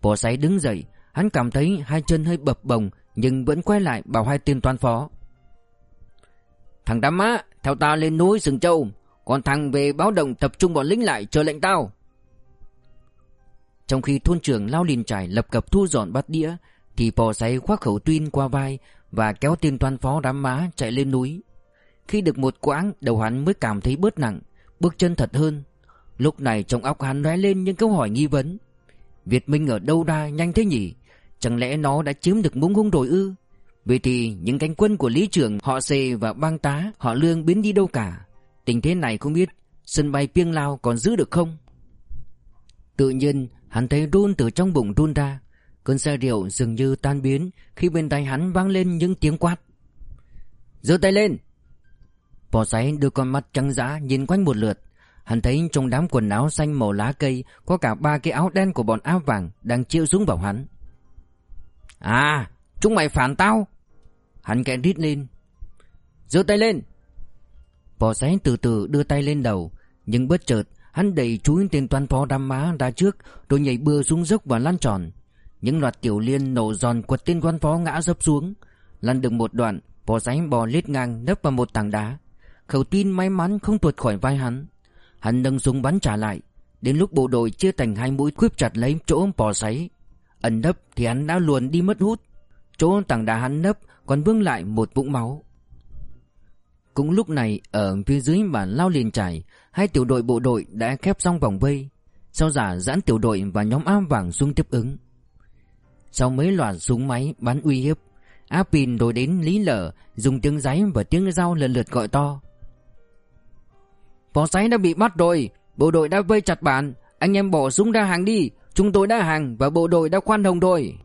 Bò sáy đứng dậy Hắn cảm thấy hai chân hơi bập bồng, Nhưng vẫn quay lại bảo hai tên toàn phó. Thằng đám má Theo ta lên núi rừng châu, Còn thằng về báo động tập trung bọn lính lại chờ lệnh tao. Trong khi thôn trưởng lao liền trải lập cập thu dọn bát đĩa, Thì bò giấy khoác khẩu tuyên qua vai Và kéo tên toàn phó đám má chạy lên núi. Khi được một quãng, đầu hắn mới cảm thấy bớt nặng, Bước chân thật hơn. Lúc này trong óc hắn lóe lên những câu hỏi nghi vấn. Việt Minh ở đâu ra nhanh thế nhỉ? Chẳng lẽ nó đã chiếm được mông hung rồi ư? Vậy thì những cánh quân của Lý Trưởng Họ Xê và bang tá, Họ Lương biến đi đâu cả? Tình thế này không biết Sân bay Piêng Lao còn giữ được không? Tự nhiên, hắn thấy run từ trong bụng run ra. Cơn xe rượu dường như tan biến Khi bên tay hắn vang lên những tiếng quát. Giơ tay lên! Bò sáy đưa con mắt trắng dã nhìn quanh một lượt. Hắn thấy trong đám quần áo xanh màu lá cây Có cả ba cái áo đen của bọn áo vàng Đang chiêu xuống vào hắn. À chúng mày phản tao. Hắn kẹn rít lên. Giơ tay lên. Bò sấy từ từ đưa tay lên đầu, Nhưng bất chợt, Hắn đẩy chúi tên toàn phó đam má ra trước, Rồi nhảy bừa xuống dốc và lăn tròn. Những loạt tiểu liên nổ giòn quật tên quan phó ngã dấp xuống. Lăn được một đoạn, Bò sấy bò lết ngang nấp vào một tảng đá. Khẩu tin may mắn không tuột khỏi vai hắn. Hắn nâng súng bắn trả lại. Đến lúc bộ đội chia thành hai mũi quyết chặt lấy chỗ bò sấy. Ẩn nấp thì hắn đã luồn đi mất hút. Chỗ tảng đá hắn nấp còn vương lại một vũng máu. Cũng lúc này, ở phía dưới bản lao liền trải, Hai tiểu đội bộ đội đã khép xong vòng vây. Sau giả giãn tiểu đội và nhóm ám vàng xuống tiếp ứng. Sau mấy loạt súng máy bắn uy hiếp Áp pin đổi đến Lý Lở, Dùng tiếng giấy và tiếng dao lần lượt gọi to. Phó sáy đã bị bắt rồi, Bộ đội đã vây chặt bạn, Anh em bỏ súng ra hàng đi. Chúng tôi đã hàng và bộ đội đã khoan hồng rồi.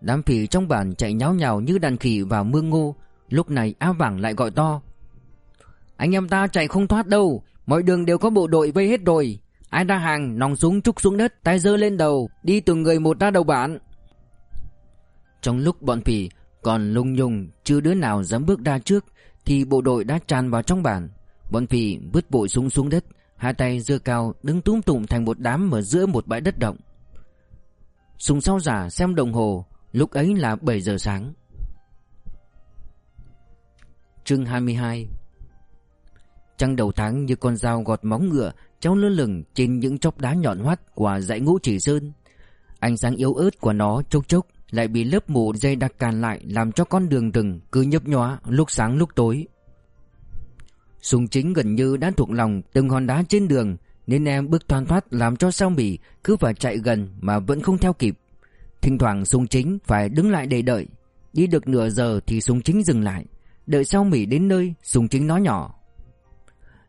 Đám phỉ trong bản chạy nháo nhào như đàn khỉ vào mương ngô. Lúc này áo vàng lại gọi to. Anh em ta chạy không thoát đâu, Mọi đường đều có bộ đội vây hết rồi. Ai ra hàng, nòng súng trúc xuống đất, Tay giơ lên đầu, Đi từng người một ra đầu bản. Trong lúc bọn phỉ còn lung nhung, Chưa đứa nào dám bước ra trước, Thì bộ đội đã tràn vào trong bản. Bọn phỉ vứt bội súng xuống đất. Hai tay dưa cao, đứng túm tụm thành một đám ở giữa một bãi đất động. Sùng sau giả xem đồng hồ, Lúc ấy là 7 giờ sáng. Chương 22 Trăng đầu tháng như con dao gọt móng ngựa Cháu lơ lửng trên những chốc đá nhọn hoắt Của dãy ngũ chỉ sơn. Ánh sáng yếu ớt của nó chốc chốc Lại bị lớp mù dây đặc càn lại, Làm cho con đường rừng cứ nhấp nhóa Lúc sáng lúc tối. Sùng chính gần như đã thuộc lòng từng hòn đá trên đường, Nên em bước thoăn thoát làm cho sao mỉ Cứ phải chạy gần mà vẫn không theo kịp. Thỉnh thoảng sùng chính phải đứng lại để đợi. Đi được nửa giờ thì sùng chính dừng lại. Đợi sao mỉ đến nơi Sùng chính nói nhỏ.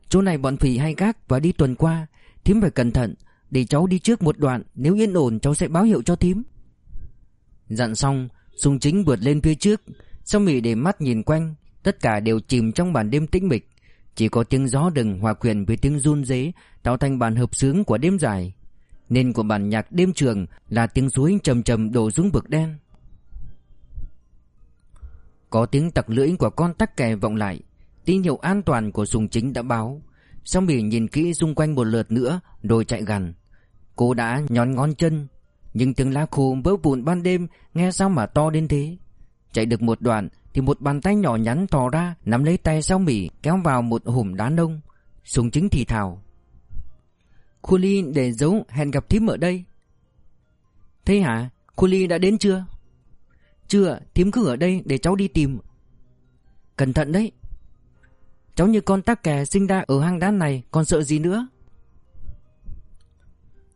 Chỗ này bọn phỉ hay gác và đi tuần qua, Thím phải cẩn thận, Để cháu đi trước một đoạn, Nếu yên ổn cháu sẽ báo hiệu cho thím. Dặn xong Sùng chính vượt lên phía trước. Sao Mỹ để mắt nhìn quanh, Tất cả đều chìm trong bản đêm tĩnh mịch. Chỉ có tiếng gió đừng hòa quyện với tiếng run rế, Tạo thành bản hợp sướng của đêm dài. Nên của bản nhạc đêm trường Là tiếng suối trầm trầm đổ xuống vực đen. Có tiếng tặc lưỡi của con tắc kè vọng lại, Tín hiệu an toàn của sùng chính đã báo. Song bỉ nhìn kỹ xung quanh một lượt nữa, Rồi chạy gần. Cô đã nhón ngón chân, Nhưng tiếng lá khô vỡ vụn ban đêm Nghe sao mà to đến thế? Chạy được một đoạn thì một bàn tay nhỏ nhắn thò ra, Nắm lấy tay Giao Mỹ kéo vào một hùm đá nông Sùng chính thì thào. Khu ly để giấu hẹn gặp thím ở đây. Thế hả? Khu ly đã đến chưa? Chưa, thím cứ ở đây để cháu đi tìm. Cẩn thận đấy. Cháu như con tắc kè sinh ra ở hang đá này, Còn sợ gì nữa?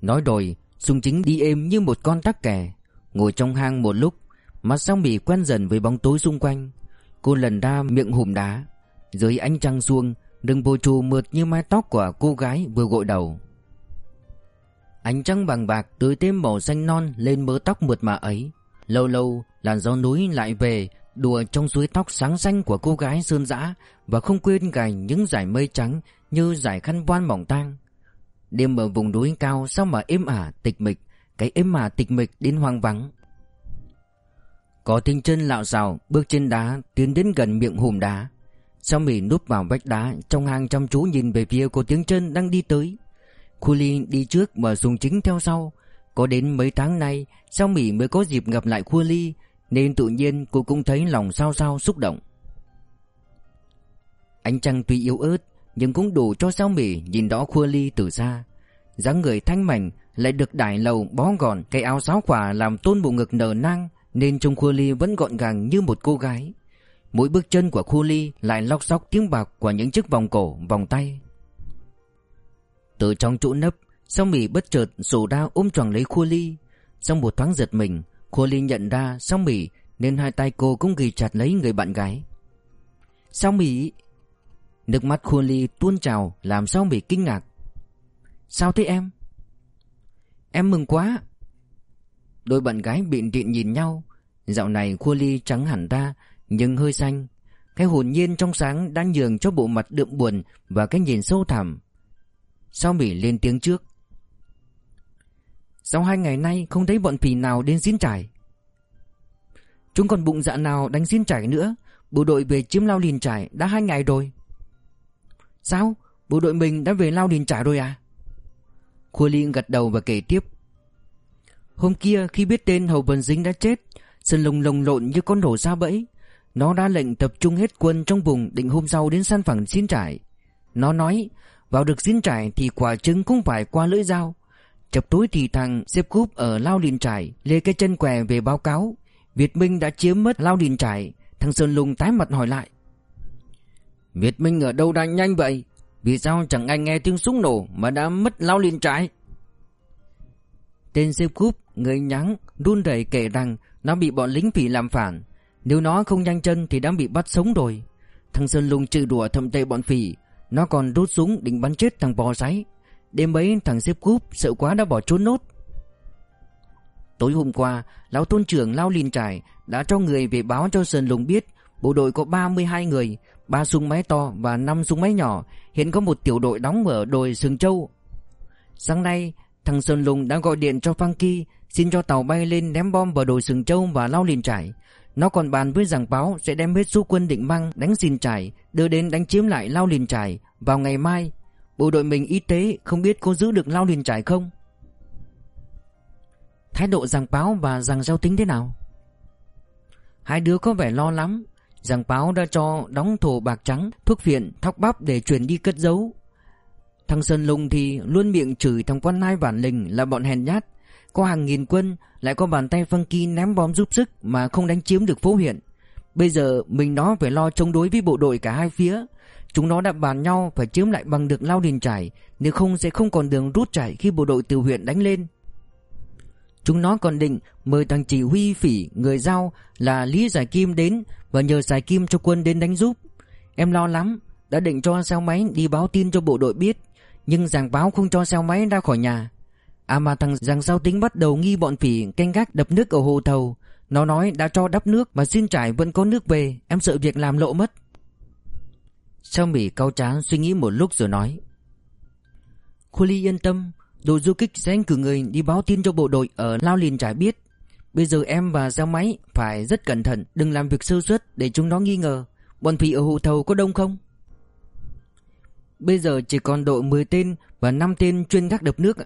Nói rồi Sùng chính đi êm như một con tắc kè, Ngồi trong hang một lúc. Mặt xong bị quen dần với bóng tối xung quanh. Cô lần ra miệng hùm đá. Dưới ánh trăng xuông, Đừng bồ trù mượt như mái tóc của cô gái vừa gội đầu. Ánh trăng bằng bạc tưới thêm màu xanh non lên mớ tóc mượt mà ấy. Lâu lâu, làn gió núi lại về, Đùa trong suối tóc sáng xanh của cô gái sơn dã Và không quên gài những dải mây trắng Như dải khăn voan mỏng tang. Đêm ở vùng núi cao sao mà êm ả tịch mịch, Cái êm ả tịch mịch đến hoang vắng. Có tiếng chân lạo xào bước trên đá, tiến đến gần miệng hùm đá. Sao mỉ núp vào vách đá, trong hang chăm chú nhìn về phía cô tiếng chân đang đi tới. Khu ly đi trước và Sùng Chính theo sau. Có đến mấy tháng nay Sao mỉ mới có dịp gặp lại Khu ly, Nên tự nhiên cô cũng thấy lòng sao sao xúc động. Ánh trăng tuy yếu ớt, Nhưng cũng đủ cho sao mỉ nhìn rõ Khu ly từ xa. dáng người thanh mảnh, Lại được đải lầu bó gọn, Cái áo sáo quả làm tôn bộ ngực nở nang. Nên trông Khu ly vẫn gọn gàng như một cô gái. Mỗi bước chân của Khu ly lại lóc xóc tiếng bạc của những chiếc vòng cổ, vòng tay. Từ trong chỗ nấp song Mỹ bất chợt sổ ra ôm choàng lấy Khua Ly. Trong một thoáng giật mình Khua Ly nhận ra song Mỹ Nên hai tay cô cũng ghi chặt lấy người bạn gái. Song Mỹ Nước mắt Khua Ly tuôn trào Làm song Mỹ kinh ngạc. Sao thế em? Em mừng quá. Đôi bạn gái bịn rịn nhìn nhau. Dạo này Khua Ly trắng hẳn ra, Nhưng hơi xanh. Cái hồn nhiên trong sáng đang nhường cho bộ mặt đượm buồn Và cái nhìn sâu thẳm. Sao Mỹ lên tiếng trước? Sau hai ngày nay không thấy bọn phì nào đến diễn trải. Chúng còn bụng dạ nào đánh diễn trải nữa? Bộ đội về chiếm lao liền trải đã hai ngày rồi. Sao? Bộ đội mình đã về lao liền trải rồi à? Khua Ly gật đầu và kể tiếp. Hôm kia khi biết tên Hầu Vân Dính đã chết, Sơn lùng lồng lộn như con hổ xa bẫy. Nó đã lệnh tập trung hết quân trong vùng định hôm sau đến săn phẳng xin trải Nó nói, vào được xin trải thì quả trứng cũng phải qua lưỡi dao. Chập tối thì thằng xếp cúp ở Lao Điền Trải Lê cái chân què về báo cáo. Việt Minh đã chiếm mất Lao Điền Trải Thằng Sơn Lùng tái mặt hỏi lại. Việt Minh ở đâu đang nhanh vậy? Vì sao chẳng ai nghe tiếng súng nổ Mà đã mất Lao Điền Trải Tên xếp cúp, Người nhắn, run rẩy kể rằng Nó bị bọn lính phỉ làm phản. Nếu nó không nhanh chân thì đã bị bắt sống rồi. Thằng Sơn Lùng trừ đùa thầm tệ bọn phỉ. Nó còn rút súng định bắn chết thằng bò sáy Đêm ấy, thằng xếp cúp, sợ quá đã bỏ trốn nốt. Tối hôm qua, Lão tôn trưởng Lao Linh Trải Đã cho người về báo cho Sơn Lùng biết Bộ đội có 32 người, ba súng máy to và 5 súng máy nhỏ. Hiện có một tiểu đội đóng ở đồi Sừng Châu. Sáng nay Thằng Sơn Lùng đã gọi điện cho Funky Xin cho tàu bay lên ném bom vào đồi Sừng Châu và Lao liền Trải nó còn bàn với giảng báo sẽ đem hết số quân định mang đánh xin trải, đưa đến đánh chiếm lại Lao Liền Trải vào ngày mai. Bộ đội mình y tế không biết có giữ được Lao Liền Trải không? Thái độ giảng báo và giảng giao tính thế nào? Hai đứa có vẻ lo lắm. Giảng báo đã cho đóng thổ bạc trắng, thuốc phiện, thóc bắp để chuyển đi cất giấu. Thằng Sơn Lùng thì luôn miệng chửi thằng quan nai bản lình là bọn hèn nhát. Có hàng nghìn quân Lại có bàn tay Funky ném bom giúp sức Mà không đánh chiếm được phố huyện. Bây giờ mình nó phải lo chống đối với bộ đội cả hai phía. Chúng nó đã bàn nhau Phải chiếm lại bằng được lao điền trải Nếu không sẽ không còn đường rút chạy Khi bộ đội từ huyện đánh lên. Chúng nó còn định mời thằng chỉ huy phỉ người giao là Lý Giải Kim đến và nhờ Giải Kim cho quân đến đánh giúp. Em lo lắm, đã định cho xe máy đi báo tin cho bộ đội biết, nhưng giảng báo không cho xe máy ra khỏi nhà. À mà thằng giảng sao tính bắt đầu nghi bọn phỉ canh gác đập nước ở hồ thầu. Nó nói đã cho đắp nước Mà xin trải vẫn có nước về, Em sợ việc làm lộ mất. Sao Mỹ cau chán suy nghĩ một lúc rồi nói. Khu ly yên tâm, Đội du kích sẽ cử người đi báo tin cho bộ đội Ở Lao Lìn trải biết. Bây giờ em và giao Máy phải rất cẩn thận, Đừng làm việc sơ suất để chúng nó nghi ngờ. Bọn phỉ ở hồ thầu có đông không? Bây giờ chỉ còn đội 10 tên Và 5 tên chuyên gác đập nước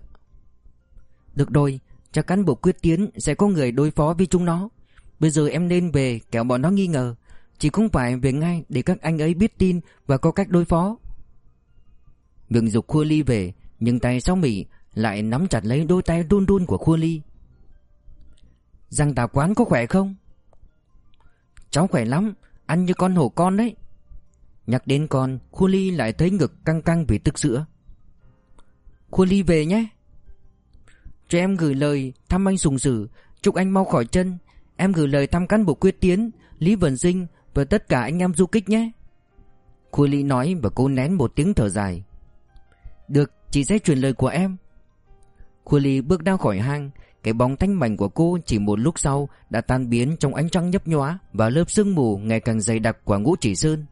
Được rồi, Chắc cán bộ quyết tiến sẽ có người đối phó với chúng nó. Bây giờ em nên về, kẻo bọn nó nghi ngờ. Chỉ không phải về ngay để các anh ấy biết tin Và có cách đối phó. Miệng dục Khua Ly về, Nhưng tay sau mỉ lại nắm chặt lấy đôi tay đun đun của Khua Ly. Giang tà quán có khỏe không? Cháu khỏe lắm, Ăn như con hổ con đấy. Nhắc đến con Khu Ly lại thấy ngực căng căng vì tức sữa. Khu Ly về nhé. Cho em gửi lời thăm anh Sùng Sử, Chúc anh mau khỏi chân. Em gửi lời thăm cán bộ quyết tiến, Lý Vân Dinh Và tất cả anh em du kích nhé. Khu Ly nói và cô nén một tiếng thở dài. Được, chị sẽ truyền lời của em. Khu Ly bước ra khỏi hang, Cái bóng thanh mảnh của cô chỉ một lúc sau Đã tan biến trong ánh trăng nhấp nhóa Và lớp sương mù ngày càng dày đặc của ngũ chỉ sơn.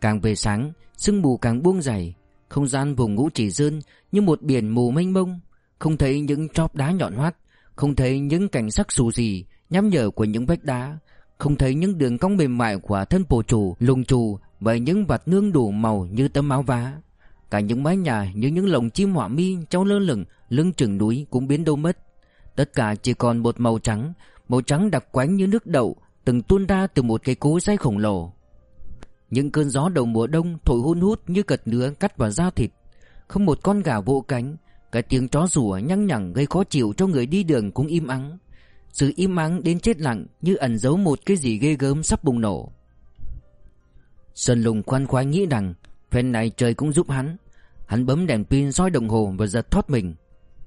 Càng về sáng, Sương mù càng buông dày không gian vùng ngũ chỉ sơn như một biển mù mênh mông. Không thấy những tróp đá nhọn hoắt, Không thấy những cảnh sắc xù gì Nhắm nhở của những vách đá. Không thấy những đường cong mềm mại của thân bồ chủ, Lùng trù Và những vạt nương đủ màu như tấm áo vá. Cả những mái nhà như những lồng chim họa mi trong lơ lửng, lưng chừng núi cũng biến đâu mất. Tất cả chỉ còn một màu trắng Màu trắng đặc quánh như nước đậu, Từng tuôn ra từ một cây cối dây khổng lồ những cơn gió đầu mùa đông thổi hun hút như cật nứa cắt vào da thịt. Không một con gà vỗ cánh. Cái tiếng chó rủa nhăng nhẳng gây khó chịu cho người đi đường cũng im ắng. Sự im ắng đến chết lặng như ẩn giấu một cái gì ghê gớm sắp bùng nổ. Sơn lùng khoan khoái nghĩ rằng Phen này trời cũng giúp hắn. Hắn bấm đèn pin soi đồng hồ và giật thoát mình.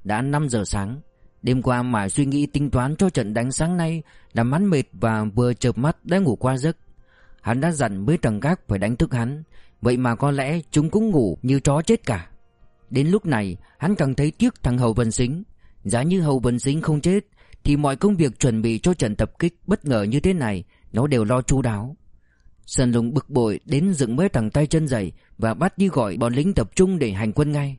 Đã 5 giờ sáng. Đêm qua mãi suy nghĩ tính toán cho trận đánh sáng nay Làm hắn mệt và vừa chợp mắt đã ngủ qua giấc. Hắn đã dặn mấy tầng gác phải đánh thức hắn. Vậy mà có lẽ chúng cũng ngủ như chó chết cả. Đến lúc này, hắn càng thấy tiếc thằng Hầu Vân Sính. Giá như Hầu Vân Sính không chết, Thì mọi công việc chuẩn bị cho trận tập kích bất ngờ như thế này, Nó đều lo chu đáo. Sơn Lùng bực bội đến dựng mấy thằng tay chân dày Và bắt đi gọi bọn lính tập trung để hành quân ngay.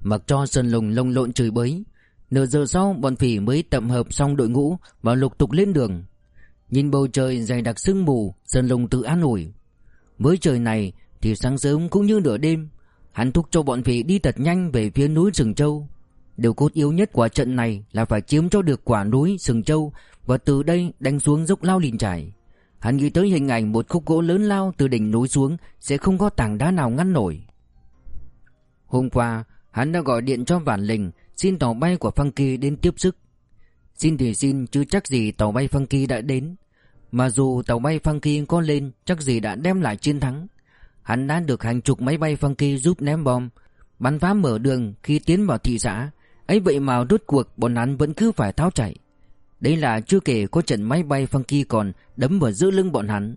Mặc cho Sơn Lùng lông lộn chửi bới, Nửa giờ sau bọn phỉ mới tập hợp xong đội ngũ Và lục tục lên đường. Nhìn bầu trời dày đặc sương mù Sơn Lùng tự an ủi. Với trời này thì sáng sớm cũng như nửa đêm, Hắn thúc cho bọn vị đi thật nhanh về phía núi Sừng Châu. Điều cốt yếu nhất của trận này là phải chiếm cho được quả núi Sừng Châu Và từ đây đánh xuống dốc lao lìn trải. Hắn nghĩ tới hình ảnh một khúc gỗ lớn lao từ đỉnh núi xuống Sẽ không có tảng đá nào ngăn nổi. Hôm qua, hắn đã gọi điện cho Vạn Lình Xin tàu bay của Phăng Kỳ đến tiếp sức. Xin thì xin chứ chắc gì tàu bay Phăng Kỳ đã đến mà dù tàu bay Funky có lên chắc gì đã đem lại chiến thắng. Hắn đã được hàng chục máy bay Funky giúp ném bom, bắn phá mở đường khi tiến vào thị xã. ấy vậy mà rốt cuộc bọn hắn vẫn cứ phải tháo chạy. Đây là chưa kể có trận máy bay Funky còn đấm vào giữa lưng bọn hắn.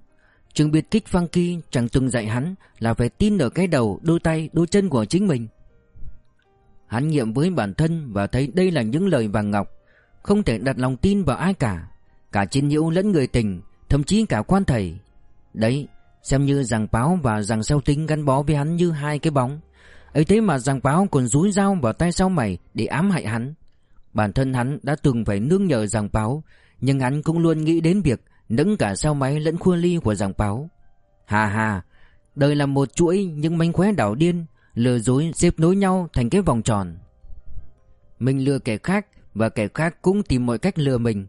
Trường biệt kích Funky chẳng từng dạy hắn là phải tin ở cái đầu, đôi tay, đôi chân của chính mình. Hắn nghiệm với bản thân và thấy đây là những lời vàng ngọc, không thể đặt lòng tin vào ai cả. Cả chiến hữu lẫn người tình, Thậm chí cả quan thầy. Đấy, xem như giàng báo và giàng sao tính gắn bó với hắn như hai cái bóng. Ấy thế mà giàng báo còn rúi dao vào tay sau mày để ám hại hắn. Bản thân hắn đã từng phải nương nhờ giàng báo Nhưng hắn cũng luôn nghĩ đến việc Nâng cả sao máy lẫn khuôn ly của giàng báo Hà hà, Đời là một chuỗi những manh khóe đảo điên, Lừa dối xếp nối nhau thành cái vòng tròn. Mình lừa kẻ khác và kẻ khác cũng tìm mọi cách lừa mình.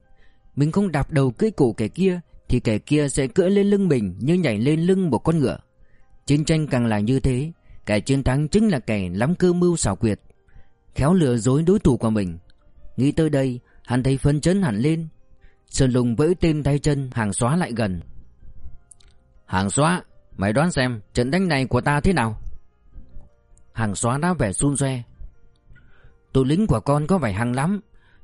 Mình không đạp đầu cưỡi cổ kẻ kia Thì kẻ kia sẽ cưỡi lên lưng mình Như nhảy lên lưng một con ngựa. Chiến tranh càng là như thế Kẻ chiến thắng chính là kẻ lắm cơ mưu xảo quyệt Khéo lừa dối đối thủ của mình. Nghĩ tới đây Hắn thấy phấn chấn hẳn lên. Sơn lùng vẫy tên tay chân hàng xóa lại gần. Hàng xóa Mày đoán xem trận đánh này của ta thế nào? Hàng xóa đã vẻ xun xoe Tụi lính của con có vẻ hăng lắm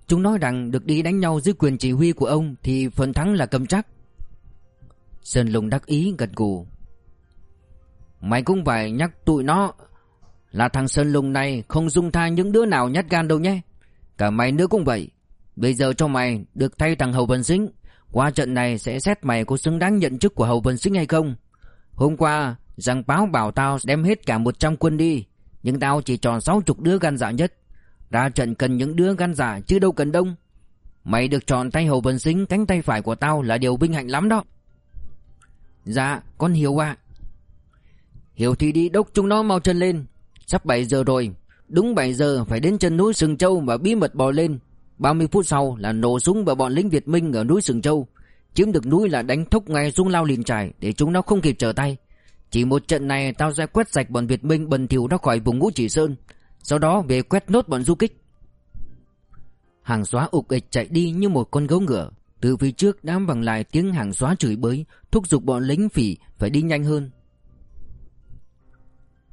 Chúng nói rằng được đi đánh nhau dưới quyền chỉ huy của ông Thì phần thắng là cầm chắc. Sơn Lùng đắc ý gật gù. Mày cũng phải nhắc tụi nó Là thằng Sơn Lùng này không dung tha những đứa nào nhát gan đâu nhé. Cả mày nữa cũng vậy. Bây giờ cho mày được thay thằng Hầu Vân Sinh. Qua trận này sẽ xét mày có xứng đáng nhận chức của Hầu Vân Sinh hay không. Hôm qua, Giang báo bảo tao đem hết cả 100 quân đi, Nhưng tao chỉ chọn 60 đứa gan dạ nhất. Ra trận cần những đứa gan giả chứ đâu cần đông. Mày được chọn tay Hầu Vân xính, Cánh tay phải của tao là điều vinh hạnh lắm đó. Dạ con hiểu ạ. Hiểu thì đi đốc chúng nó mau chân lên. Sắp 7 giờ rồi Đúng 7 giờ phải đến chân núi Sừng Châu và bí mật bò lên. 30 phút sau là nổ súng vào bọn lính Việt Minh ở núi Sừng Châu. Chiếm được núi là đánh thốc ngay xuống lao liền trải Để chúng nó không kịp trở tay. Chỉ một trận này tao sẽ quét sạch bọn Việt Minh bần thiểu ra khỏi vùng ngũ chỉ sơn. Sau đó về quét nốt bọn du kích. Hàng xóa ục ịch chạy đi như một con gấu ngựa. Từ phía trước đám bằng lại tiếng hàng xóa chửi bới, Thúc giục bọn lính phỉ phải đi nhanh hơn.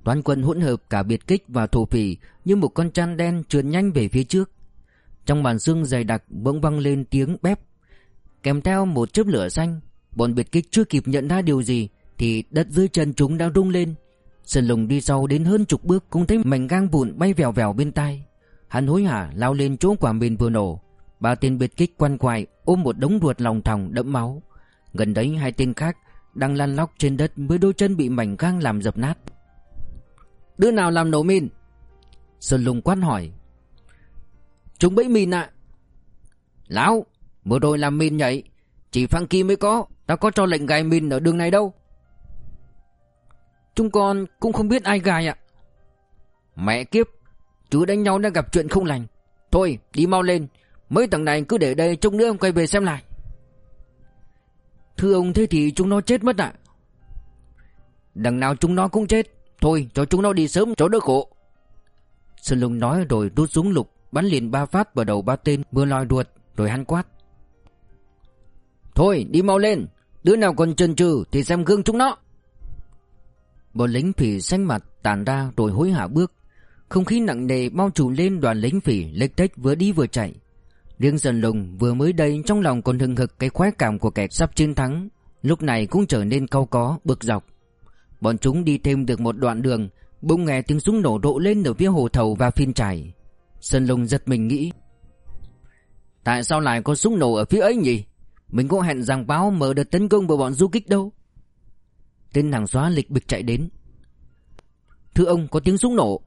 Toàn quân hỗn hợp cả biệt kích và thổ phỉ Như một con chăn đen trườn nhanh về phía trước. Trong màn xương dày đặc bỗng vang lên tiếng bép Kèm theo một chớp lửa xanh, Bọn biệt kích chưa kịp nhận ra điều gì Thì đất dưới chân chúng đã rung lên. Sơn lùng đi sau đến hơn chục bước Cũng thấy mảnh gang vụn bay vèo vèo bên tai. Hắn hối hả lao lên chỗ quả mìn vừa nổ. Ba tên biệt kích quằn quại ôm một đống ruột lòng thòng đẫm máu. Gần đấy hai tên khác đang lăn lóc trên đất với đôi chân bị mảnh gang làm dập nát. Đứa nào làm nổ min Sơn lùng quát hỏi. Chúng bẫy min ạ. Lão Vừa rồi làm min nhảy Chỉ Phan Kim mới có Tao có cho lệnh gài min ở đường này đâu Chúng con cũng không biết ai gài ạ. Mẹ kiếp Chú đánh nhau đã gặp chuyện không lành. Thôi đi mau lên. Mấy thằng này cứ để đây trông nữa quay về xem lại. Thưa ông thế thì chúng nó chết mất ạ. Đằng nào chúng nó cũng chết. Thôi cho chúng nó đi sớm cho đỡ khổ. Sơn Lùng nói rồi rút súng lục Bắn liền ba phát vào đầu ba tên Vừa lòi ruột rồi hắn quát. Thôi đi mau lên. Đứa nào còn chần chừ thì xem gương chúng nó Bọn lính phỉ xanh mặt tàn ra rồi hối hả bước. Không khí nặng nề bao trùm lên đoàn lính phỉ lệch tách vừa đi vừa chạy. Riêng dần lùng vừa mới đây trong lòng còn hừng hực cái khoái cảm của kẻ sắp chiến thắng Lúc này cũng trở nên cau có, bực dọc. Bọn chúng đi thêm được một đoạn đường Bỗng nghe tiếng súng nổ rộ lên ở phía hồ thầu và phiên trải Sơn Lùng giật mình nghĩ Tại sao lại có súng nổ ở phía ấy nhỉ? Mình có hẹn rằng báo mở đợt tấn công vào bọn du kích đâu. Tên hàng xóa lịch bịch chạy đến Thưa ông có tiếng súng nổ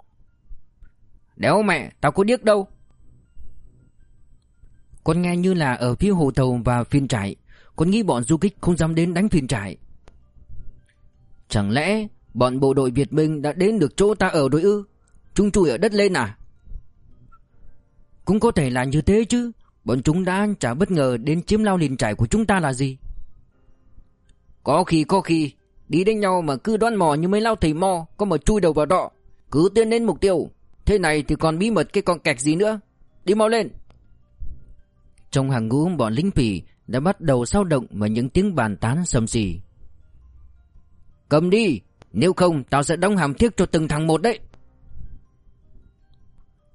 Đéo mẹ tao có điếc đâu Con nghe như là ở phía hồ tàu và phiên trại Con nghĩ bọn du kích không dám đến đánh phiên trại Chẳng lẽ bọn bộ đội Việt Minh đã đến được chỗ ta ở đối ư? Chúng chui ở đất lên à? Cũng có thể là như thế chứ. Bọn chúng đã chả bất ngờ đến chiếm lao liền trải của chúng ta là gì? Có khi có khi, đi đánh nhau mà cứ đoán mò như mấy lao thầy mò, có mà chui đầu vào đọ. Cứ tiến đến mục tiêu. Thế này thì còn bí mật cái con kẹt gì nữa. Đi mau lên. Trong hàng ngũ bọn lính phỉ đã bắt đầu sao động và những tiếng bàn tán sầm xì. Cầm đi Nếu không tao sẽ đóng hàm thiết cho từng thằng một đấy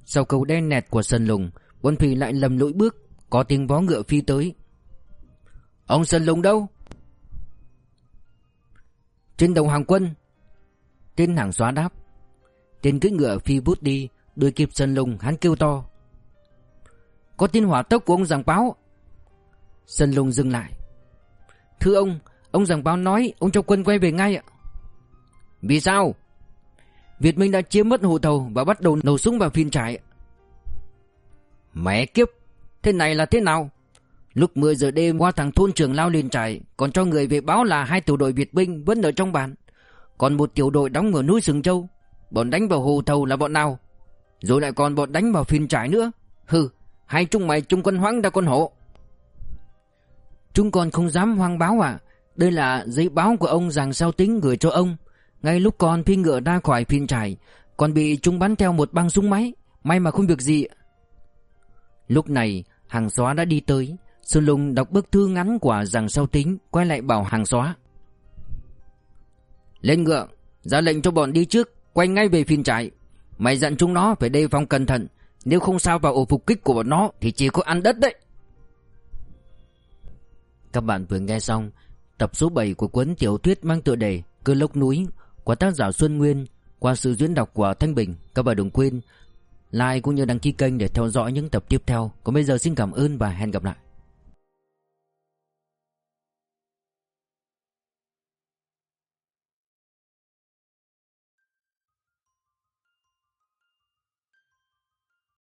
Sau câu đen nẹt của Sơn Lùng Quân phỉ lại lầm lỗi bước Có tiếng vó ngựa phi tới Ông Sơn Lùng đâu trên đầu hàng quân Tên hàng xóa đáp Tên cưỡi ngựa phi bút đi Đuổi kịp Sơn Lùng hắn kêu to Có tin hỏa tốc của ông giảng báo Sơn Lùng dừng lại Thưa ông Ông giảng báo nói ông cho quân quay về ngay ạ. Vì sao? Việt Minh đã chiếm mất hồ thầu và bắt đầu nổ súng vào phiên trại. Mẹ kiếp, thế này là thế nào? Lúc 10 giờ đêm qua thằng thôn trưởng lao lên trại, còn cho người về báo là hai tiểu đội Việt binh vẫn ở trong bản. Còn một tiểu đội đóng ở núi Sừng Châu. Bọn đánh vào hồ thầu là bọn nào? Rồi lại còn bọn đánh vào phiên trại nữa. Hừ, hai chúng mày chung quân hoáng ra con hổ. Chúng con không dám hoang báo à? Đây là giấy báo của ông rằng sao tính gửi cho ông Ngay lúc con phi ngựa ra khỏi phiên trải Còn bị chúng bắn theo một băng súng máy May mà không việc gì Lúc này hàng xóa đã đi tới Sơn Lùng đọc bức thư ngắn của rằng sau tính, Quay lại bảo hàng xóa Lên ngựa, Ra lệnh cho bọn đi trước, Quay ngay về phiên trại Mày dặn chúng nó phải đề phòng cẩn thận, Nếu không sao vào ổ phục kích của bọn nó Thì chỉ có ăn đất đấy Các bạn vừa nghe xong, Tập số 7 của cuốn tiểu thuyết mang tựa đề Cơ lốc núi của tác giả Xuân Nguyên qua sự diễn đọc của Thanh Bình. Các bạn đừng quên like cũng như đăng ký kênh để theo dõi những tập tiếp theo. Còn bây giờ xin cảm ơn và hẹn gặp lại.